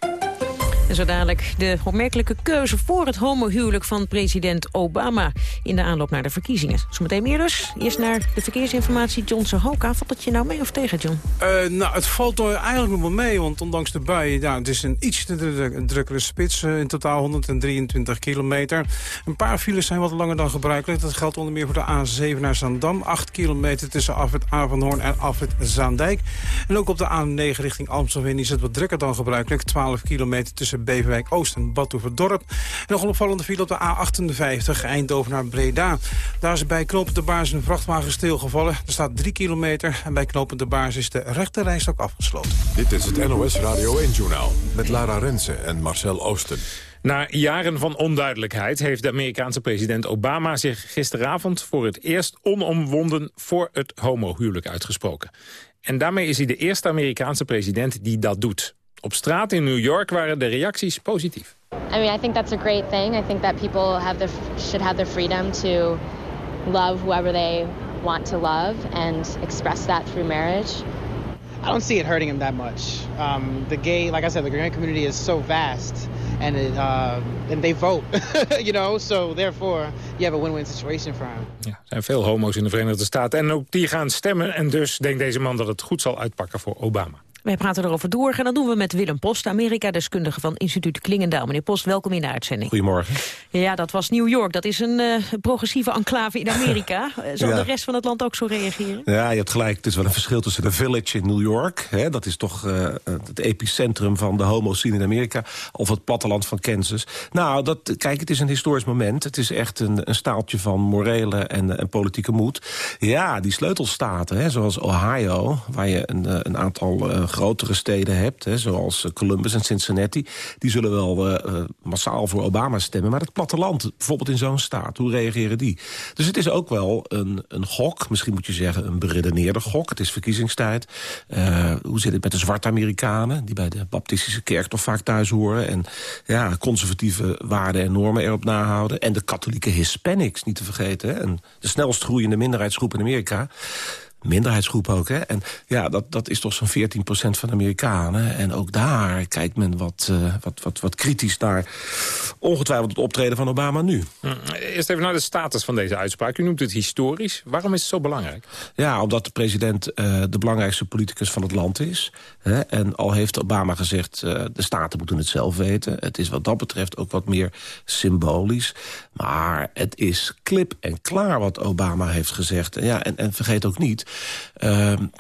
En zo dadelijk de opmerkelijke keuze voor het homohuwelijk van president Obama in de aanloop naar de verkiezingen. Zometeen meer dus. Eerst naar de verkeersinformatie. John Sohoka, valt het je nou mee of tegen, John? Eh, nou, het valt eigenlijk nog wel mee, want ondanks de buien... Ja, het is een iets drukkere spits, eh, in totaal 123 kilometer. Een paar files zijn wat langer dan gebruikelijk. Dat geldt onder meer voor de A7 naar Zandam. 8 kilometer tussen Afrit Avanhoorn en Afrit Zaandijk. En ook op de A9 richting Amstelveen is het wat drukker dan gebruikelijk. 12 kilometer tussen Beverwijk Oost en Badhoevedorp. En nog een opvallende file op de A58 Eindhoven naar Breda. Daar is bij Knopend de Baars een vrachtwagen stilgevallen. Er staat 3 kilometer en bij Knopend de Baars is de rechte rijstok afgesloten. Dit is het NOS Radio 1-journaal met Lara Rensen en Marcel Oosten. Na jaren van onduidelijkheid heeft de Amerikaanse president Obama zich gisteravond voor het eerst onomwonden voor het homohuwelijk uitgesproken. En daarmee is hij de eerste Amerikaanse president die dat doet. Op straat in New York waren de reacties positief. I mean, I think that's a great thing. I think that people have the should have the freedom to love whoever they want to love and express that through marriage. I don't see it hurting him that much. Um, the gay, like I said, the gay community is so vast, and it, uh, and they vote, you know. So therefore, you have a win-win situation for him. Ja, er zijn veel homo's in de Verenigde Staten en ook die gaan stemmen. En dus denkt deze man dat het goed zal uitpakken voor Obama. Wij praten erover door en dat doen we met Willem Post, Amerika-deskundige van instituut Klingendaal. Meneer Post, welkom in de uitzending. Goedemorgen. Ja, dat was New York. Dat is een eh, progressieve enclave in Amerika. Eh, Zal Ja. de rest van het land ook zo reageren? Ja, je hebt gelijk. Het is wel een verschil tussen de Village in New York. Hè, dat is toch eh, het epicentrum van de homo-scene in Amerika. Of het platteland van Kansas. Nou, dat, kijk, het is een historisch moment. Het is echt een, een staaltje van morele en, en politieke moed. Ja, die sleutelstaten, hè, zoals Ohio... waar je een, een aantal eh, grotere steden hebt... Hè, zoals eh, Columbus en Cincinnati... die zullen wel eh, eh, massaal voor Obama stemmen. Maar het platteland, bijvoorbeeld in zo'n staat, hoe reageren die? Dus het is ook wel een, een gok, misschien moet je zeggen een beredeneerde gok. Het is verkiezingstijd. Hoe zit het met de zwarte Amerikanen... die bij de baptistische kerk toch vaak thuis horen... en ja, conservatieve waarden en normen erop nahouden. En de katholieke Hispanics, niet te vergeten. En de snelst groeiende minderheidsgroep in Amerika minderheidsgroep ook. Hè? En ja, dat, dat is toch zo'n 14% van de Amerikanen. En ook daar kijkt men wat, eh, wat, wat, wat kritisch naar ongetwijfeld het optreden van Obama nu. Hm, Eerst even naar de status van deze uitspraak. U noemt het historisch. Waarom is het zo belangrijk? Ja, omdat de president eh, de belangrijkste politicus van het land is. Hè? En al heeft Obama gezegd, eh, de staten moeten het zelf weten. Het is wat dat betreft ook wat meer symbolisch. Maar het is klip en klaar wat Obama heeft gezegd. En, ja, en, en vergeet ook niet... Um.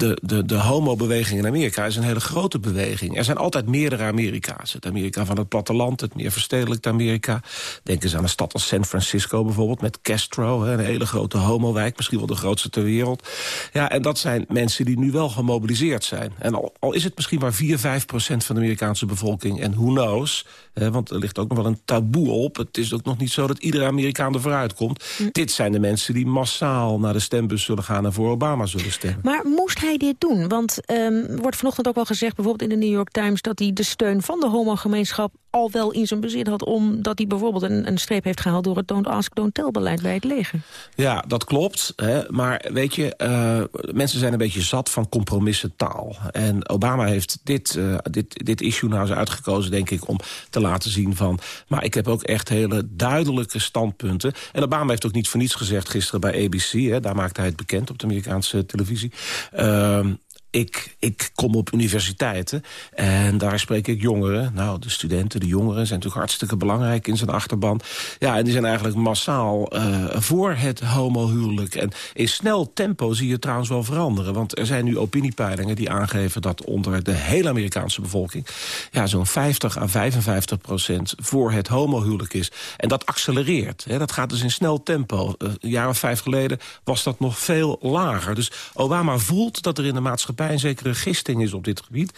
De, de, de homobeweging in Amerika is een hele grote beweging. Er zijn altijd meerdere Amerika's. Het Amerika van het platteland, het meer verstedelijkte Amerika. Denk eens aan een stad als San Francisco bijvoorbeeld... met Castro, een hele grote homowijk. Misschien wel de grootste ter wereld. Ja, en dat zijn mensen die nu wel gemobiliseerd zijn. En al, al is het misschien maar 4, 5 procent van de Amerikaanse bevolking... en who knows, hè, want er ligt ook nog wel een taboe op. Het is ook nog niet zo dat iedere Amerikaan er vooruit komt. Dit zijn de mensen die massaal naar de stembus zullen gaan... en voor Obama zullen stemmen. Maar moest hij hij dit doen? Want um, wordt vanochtend ook wel gezegd, bijvoorbeeld in de New York Times... dat hij de steun van de homogemeenschap al wel in zijn bezit had... omdat hij bijvoorbeeld een, een streep heeft gehaald... door het don't ask, don't tell beleid bij het leger. Ja, dat klopt. Hè, maar weet je, uh, mensen zijn een beetje zat van compromissen taal. En Obama heeft dit, uh, dit, dit issue nou eens uitgekozen, denk ik... om te laten zien van... maar ik heb ook echt hele duidelijke standpunten. En Obama heeft ook niet voor niets gezegd gisteren bij ABC... Hè, daar maakte hij het bekend op de Amerikaanse televisie... Uh, Um, ik, ik kom op universiteiten en daar spreek ik jongeren. Nou, de studenten, de jongeren zijn natuurlijk hartstikke belangrijk in zijn achterban. Ja, en die zijn eigenlijk massaal uh, voor het homohuwelijk. En in snel tempo zie je het trouwens wel veranderen. Want er zijn nu opiniepeilingen die aangeven dat onder de hele Amerikaanse bevolking... ja, zo'n 50 à 55 procent voor het homohuwelijk is. En dat accelereert. Hè, dat gaat dus in snel tempo. Uh, een jaar of vijf geleden was dat nog veel lager. Dus Obama voelt dat er in de maatschappij maatschappij een zekere gisting is op dit gebied.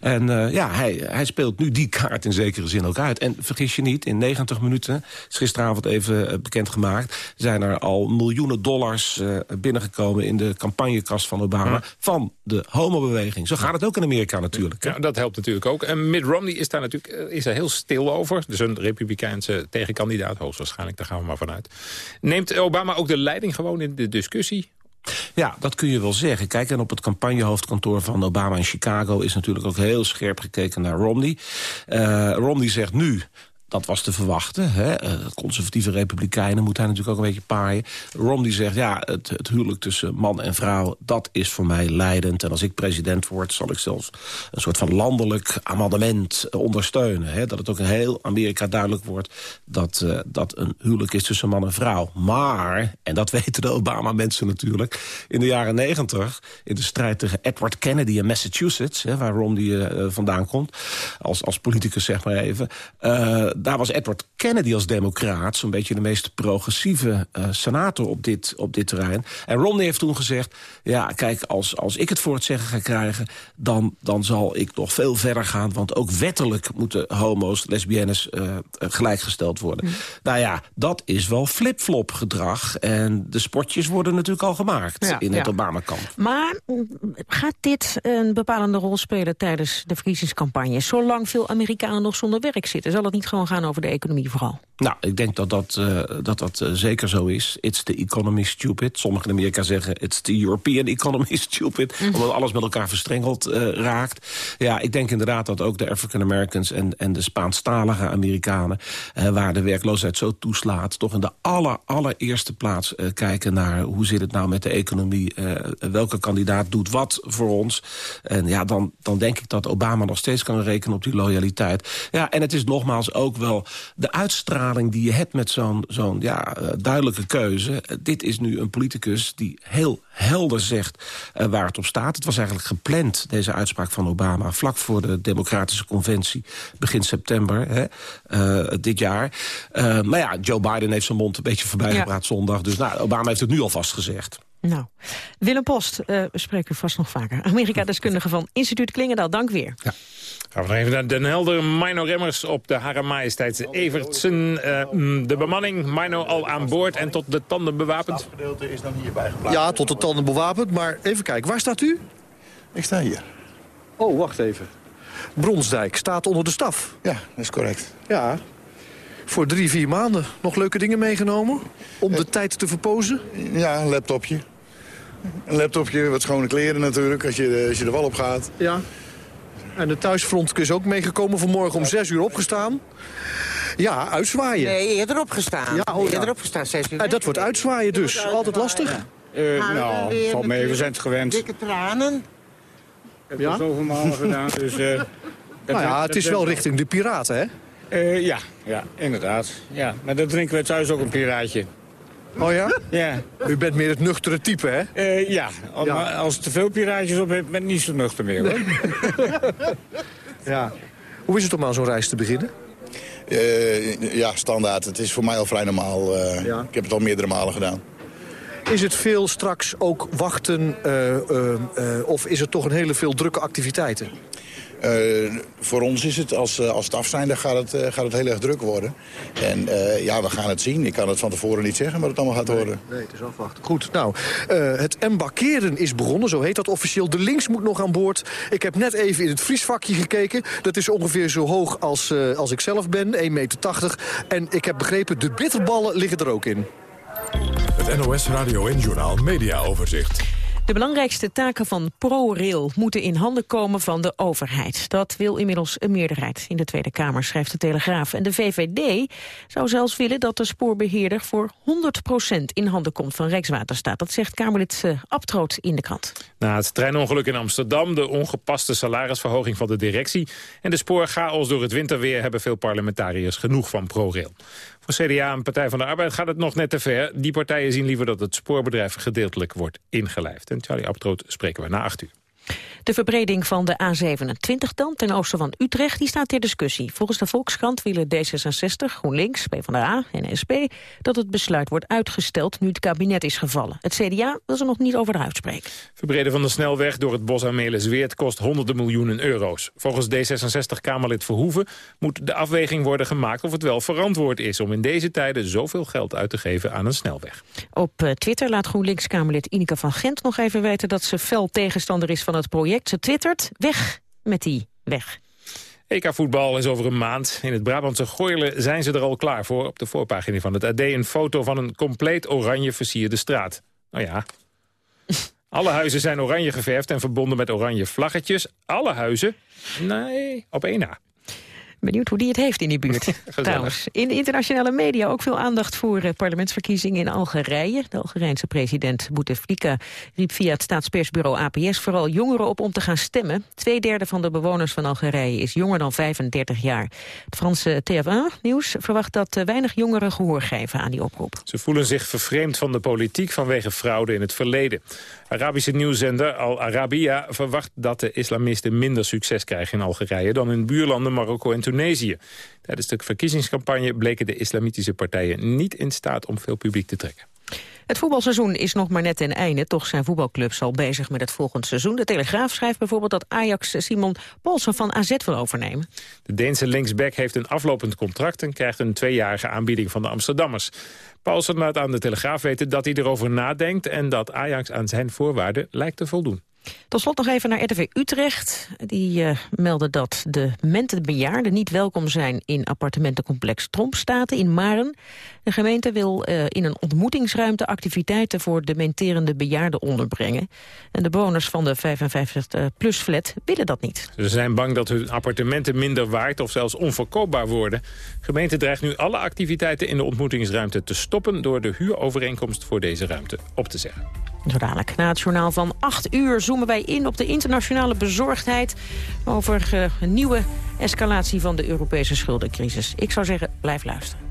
En uh, ja, hij, hij speelt nu die kaart in zekere zin ook uit. En vergis je niet, in 90 minuten, is gisteravond even uh, bekendgemaakt... zijn er al miljoenen dollars uh, binnengekomen in de campagnekast van Obama... Ja. van de homobeweging. Zo gaat het ook in Amerika natuurlijk. Ja, dat helpt natuurlijk ook. En Mitt Romney is daar natuurlijk is er heel stil over. Dus een republikeinse tegenkandidaat, hoogstwaarschijnlijk, daar gaan we maar vanuit. Neemt Obama ook de leiding gewoon in de discussie? Ja, dat kun je wel zeggen. Kijk, en op het campagnehoofdkantoor van Obama in Chicago... is natuurlijk ook heel scherp gekeken naar Romney. Uh, Romney zegt nu dat was te verwachten. Hè? Uh, conservatieve republikeinen moet hij natuurlijk ook een beetje paaien. Romney zegt, ja, het, het, huwelijk tussen man en vrouw... dat is voor mij leidend. En als ik president word, zal ik zelfs een soort van landelijk amendement ondersteunen. Hè? Dat het ook in heel Amerika duidelijk wordt... Dat, uh, dat een huwelijk is tussen man en vrouw. Maar, en dat weten de Obama-mensen natuurlijk... in de jaren negentig, in de strijd tegen Edward Kennedy in Massachusetts... Hè, waar Romney uh, vandaan komt, als, als politicus zeg maar even daar was Edward Kennedy als democraat... zo'n beetje de meest progressieve uh, senator op dit, op dit terrein. En Romney heeft toen gezegd... ja, kijk, als, als ik het voor het zeggen ga krijgen... Dan, dan zal ik nog veel verder gaan. Want ook wettelijk moeten homo's, lesbiennes uh, gelijkgesteld worden. Mm. Nou ja, dat is wel flip-flop gedrag. En de spotjes worden natuurlijk al gemaakt ja, in het ja. Obama-kamp. Maar gaat dit een bepalende rol spelen tijdens de verkiezingscampagne? Zolang veel Amerikanen nog zonder werk zitten... zal het niet gewoon gaan over de economie vooral? Nou, ik denk dat dat, uh, dat, dat uh, zeker zo is. It's the economy stupid. Sommigen in Amerika zeggen it's the European economy stupid. Mm. Omdat alles met elkaar verstrengeld uh, raakt. Ja, ik denk inderdaad dat ook de African Americans en, en de Spaanstalige Amerikanen... waar de werkloosheid zo toeslaat... toch in de aller, allereerste plaats kijken naar hoe zit het nou met de economie. welke kandidaat doet wat voor ons. En ja, dan, dan denk ik dat Obama nog steeds kan rekenen op die loyaliteit. Ja, en het is nogmaals ook wel de uitstraling die je hebt met zo'n zo'n ja, duidelijke keuze. Dit is nu een politicus die heel helder zegt uh, waar het op staat. Het was eigenlijk gepland, deze uitspraak van Obama... vlak voor de democratische conventie, begin september hè, uh, dit jaar. Uh, maar ja, Joe Biden heeft zijn mond een beetje voorbijgepraat ja. zondag. Dus nou, Obama heeft het nu alvast gezegd. Nou, Willem Post, uh, we spreken u vast nog vaker. Amerika-deskundige van Instituut Klingendaal, dank weer. Ja. Gaan we nog even naar Den Helder. Mino Remmers op de Hare Majesteit Evertsen. Uh, de bemanning, Mino al aan boord en tot de tanden bewapend? Het gedeelte is dan hierbij geplaatst. Ja, tot de tanden bewapend. Maar even kijken, waar staat u? Ik sta hier. Oh, wacht even. Bronsdijk staat onder de staf. Ja, dat is correct. Ja, voor drie, vier maanden. Nog leuke dingen meegenomen? Om de tijd te verpozen? Ja, een laptopje. Een laptopje, wat schone kleren natuurlijk, als je, als je de wal op gaat. Ja. En de thuisfront is ook meegekomen vanmorgen om zes uur opgestaan. Ja, uitzwaaien. Nee, eerder opgestaan. Ja, oh, ja. Eerder opgestaan, zes uur. En dat wordt uitzwaaien dus. Altijd lastig? Ja. Uh, nou, valt mee, we zijn het gewend. Dikke tranen. Ik heb ja? het zoveel malen gedaan, dus... Uh, nou ja, het is wel richting de piraten, hè? Uh, ja, ja, inderdaad. Ja. Maar dan drinken we thuis ook een piraatje. Oh ja? Ja. U bent meer het nuchtere type, hè? Uh, ja. Als, ja. als te veel piraatjes op hebt, ben ik niet zo nuchter meer, hoor. ja. Hoe is het om aan zo'n reis te beginnen? Uh, ja, standaard. Het is voor mij al vrij normaal. Uh, ja. Ik heb het al meerdere malen gedaan. Is het veel straks ook wachten uh, of is het toch een hele veel drukke activiteiten? Eh, voor ons is het, als, uh, als staf gaat het, uh, gaat het heel erg druk worden. En ja, we gaan het zien. Ik kan het van tevoren niet zeggen wat het allemaal gaat nee, worden. Nee, het is afwachten. Goed, nou, het embarkeren is begonnen, zo heet dat officieel. De links moet nog aan boord. Ik heb net even in het vriesvakje gekeken. Dat is ongeveer zo hoog als, als ik zelf ben, 1,80 meter. En ik heb begrepen, de bitterballen liggen er ook in. Het NOS Radio en Journal Media Overzicht. De belangrijkste taken van ProRail moeten in handen komen van de overheid. Dat wil inmiddels een meerderheid in de Tweede Kamer, schrijft de Telegraaf. En de VVD zou zelfs willen dat de spoorbeheerder voor 100% in handen komt van Rijkswaterstaat. Dat zegt Kamerlid uh, Abtroot in de krant. Na het treinongeluk in Amsterdam, de ongepaste salarisverhoging van de directie... en de spoorchaos door het winterweer hebben veel parlementariërs genoeg van ProRail. CDA en Partij van de Arbeid gaat het nog net te ver. Die partijen zien liever dat het spoorbedrijf gedeeltelijk wordt ingelijfd. En Charlie Abtroot spreken we na acht uur. De verbreding van de A27 dan, ten oosten van Utrecht, die staat ter discussie. Volgens de Volkskrant willen D66, GroenLinks, PvdA en SP... dat het besluit wordt uitgesteld nu het kabinet is gevallen. Het CDA wil ze nog niet over de uitspreken. Verbreden van de snelweg door het bos aan Zweert kost honderden miljoenen euro's. Volgens D66-Kamerlid Verhoeven moet de afweging worden gemaakt... of het wel verantwoord is om in deze tijden zoveel geld uit te geven aan een snelweg. Op eh, Twitter laat GroenLinks-Kamerlid Ineke van Gent nog even weten... dat ze fel tegenstander is van het project ze twittert, weg met die weg. EK-voetbal is over een maand. In het Brabantse Goorlen zijn ze er al klaar voor. Op de voorpagina van het AD een foto van een compleet oranje versierde straat. Nou ja, alle huizen zijn oranje geverfd en verbonden met oranje vlaggetjes. Alle huizen? Nee, op één na. Benieuwd hoe die het heeft in die buurt. Trouwens, in de internationale media ook veel aandacht voor uh, parlementsverkiezingen in Algerije. De Algerijnse president Bouteflika riep via het staatspersbureau APS vooral jongeren op om te gaan stemmen. Tweederde van de bewoners van Algerije is jonger dan 35 jaar. Het Franse TF1-nieuws verwacht dat uh, weinig jongeren gehoor geven aan die oproep. Ze voelen zich vervreemd van de politiek vanwege fraude in het verleden. Arabische nieuwszender Al Arabiya verwacht dat de islamisten minder succes krijgen in Algerije dan in buurlanden Marokko en Tunesië. Tijdens de verkiezingscampagne bleken de islamitische partijen niet in staat om veel publiek te trekken. Het voetbalseizoen is nog maar net ten einde. Toch zijn voetbalclubs al bezig met het volgende seizoen. De Telegraaf schrijft bijvoorbeeld dat Ajax Simon Polsen van AZ wil overnemen. De Deense linksback heeft een aflopend contract... en krijgt een tweejarige aanbieding van de Amsterdammers. Paulsen laat aan de Telegraaf weten dat hij erover nadenkt... en dat Ajax aan zijn voorwaarden lijkt te voldoen. Tot slot nog even naar RTV Utrecht. Die uh, melden dat de mentenbejaarden niet welkom zijn in appartementencomplex Trompstaten in Maren. De gemeente wil uh, in een ontmoetingsruimte activiteiten voor dementerende bejaarden onderbrengen. En de bewoners van de 55-plus flat willen dat niet. Ze zijn bang dat hun appartementen minder waard of zelfs onverkoopbaar worden. De gemeente dreigt nu alle activiteiten in de ontmoetingsruimte te stoppen... door de huurovereenkomst voor deze ruimte op te zeggen. Zo dadelijk. Na het journaal van 8 uur zoomen wij in op de internationale bezorgdheid... over uh, een nieuwe escalatie van de Europese schuldencrisis. Ik zou zeggen, blijf luisteren.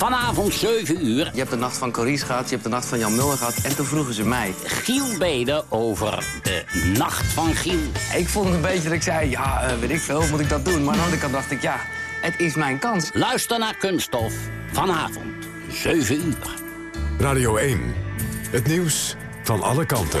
Vanavond 7 uur. Je hebt de nacht van Cories gehad, je hebt de nacht van Jan Mulder gehad... en toen vroegen ze mij. Giel Beden over de nacht van Giel. Ik vond een beetje dat ik zei, ja, uh, weet ik veel, moet ik dat doen? Maar aan de andere kant dacht ik, ja, het is mijn kans. Luister naar Kunststof. Vanavond, 7 uur. Radio 1. Het nieuws van alle kanten.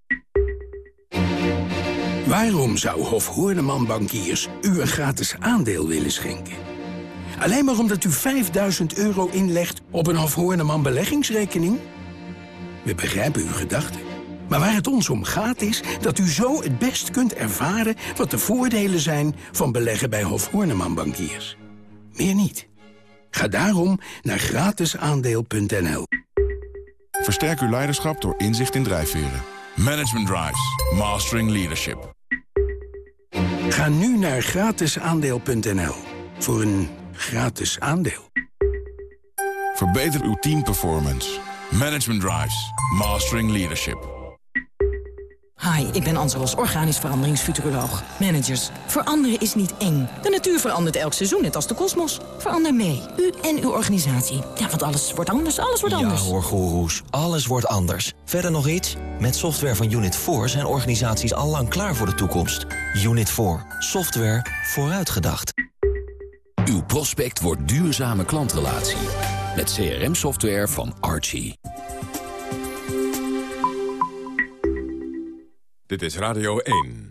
Waarom zou Hof Hoorneman Bankiers u een gratis aandeel willen schenken? Alleen maar omdat u 5000 euro inlegt op een Hof Horneman beleggingsrekening? We begrijpen uw gedachten. Maar waar het ons om gaat is dat u zo het best kunt ervaren... wat de voordelen zijn van beleggen bij Hof Horneman bankiers. Meer niet. Ga daarom naar gratisaandeel.nl. Versterk uw leiderschap door inzicht in drijfveren. Management Drives. Mastering Leadership. Ga nu naar gratisaandeel.nl voor een gratis aandeel. Verbeter uw teamperformance. Management Drives. Mastering Leadership. Hi, ik ben Anselos, organisch veranderingsfuturoloog. Managers, veranderen is niet eng. De natuur verandert elk seizoen, net als de kosmos. Verander mee, u en uw organisatie. Ja, want alles wordt anders, alles wordt anders. Ja hoor, goeroes, alles wordt anders. Verder nog iets? Met software van Unit 4 zijn organisaties al lang klaar voor de toekomst. Unit 4, software vooruitgedacht. Uw prospect wordt duurzame klantrelatie. Met CRM-software van Archie. Dit is Radio 1.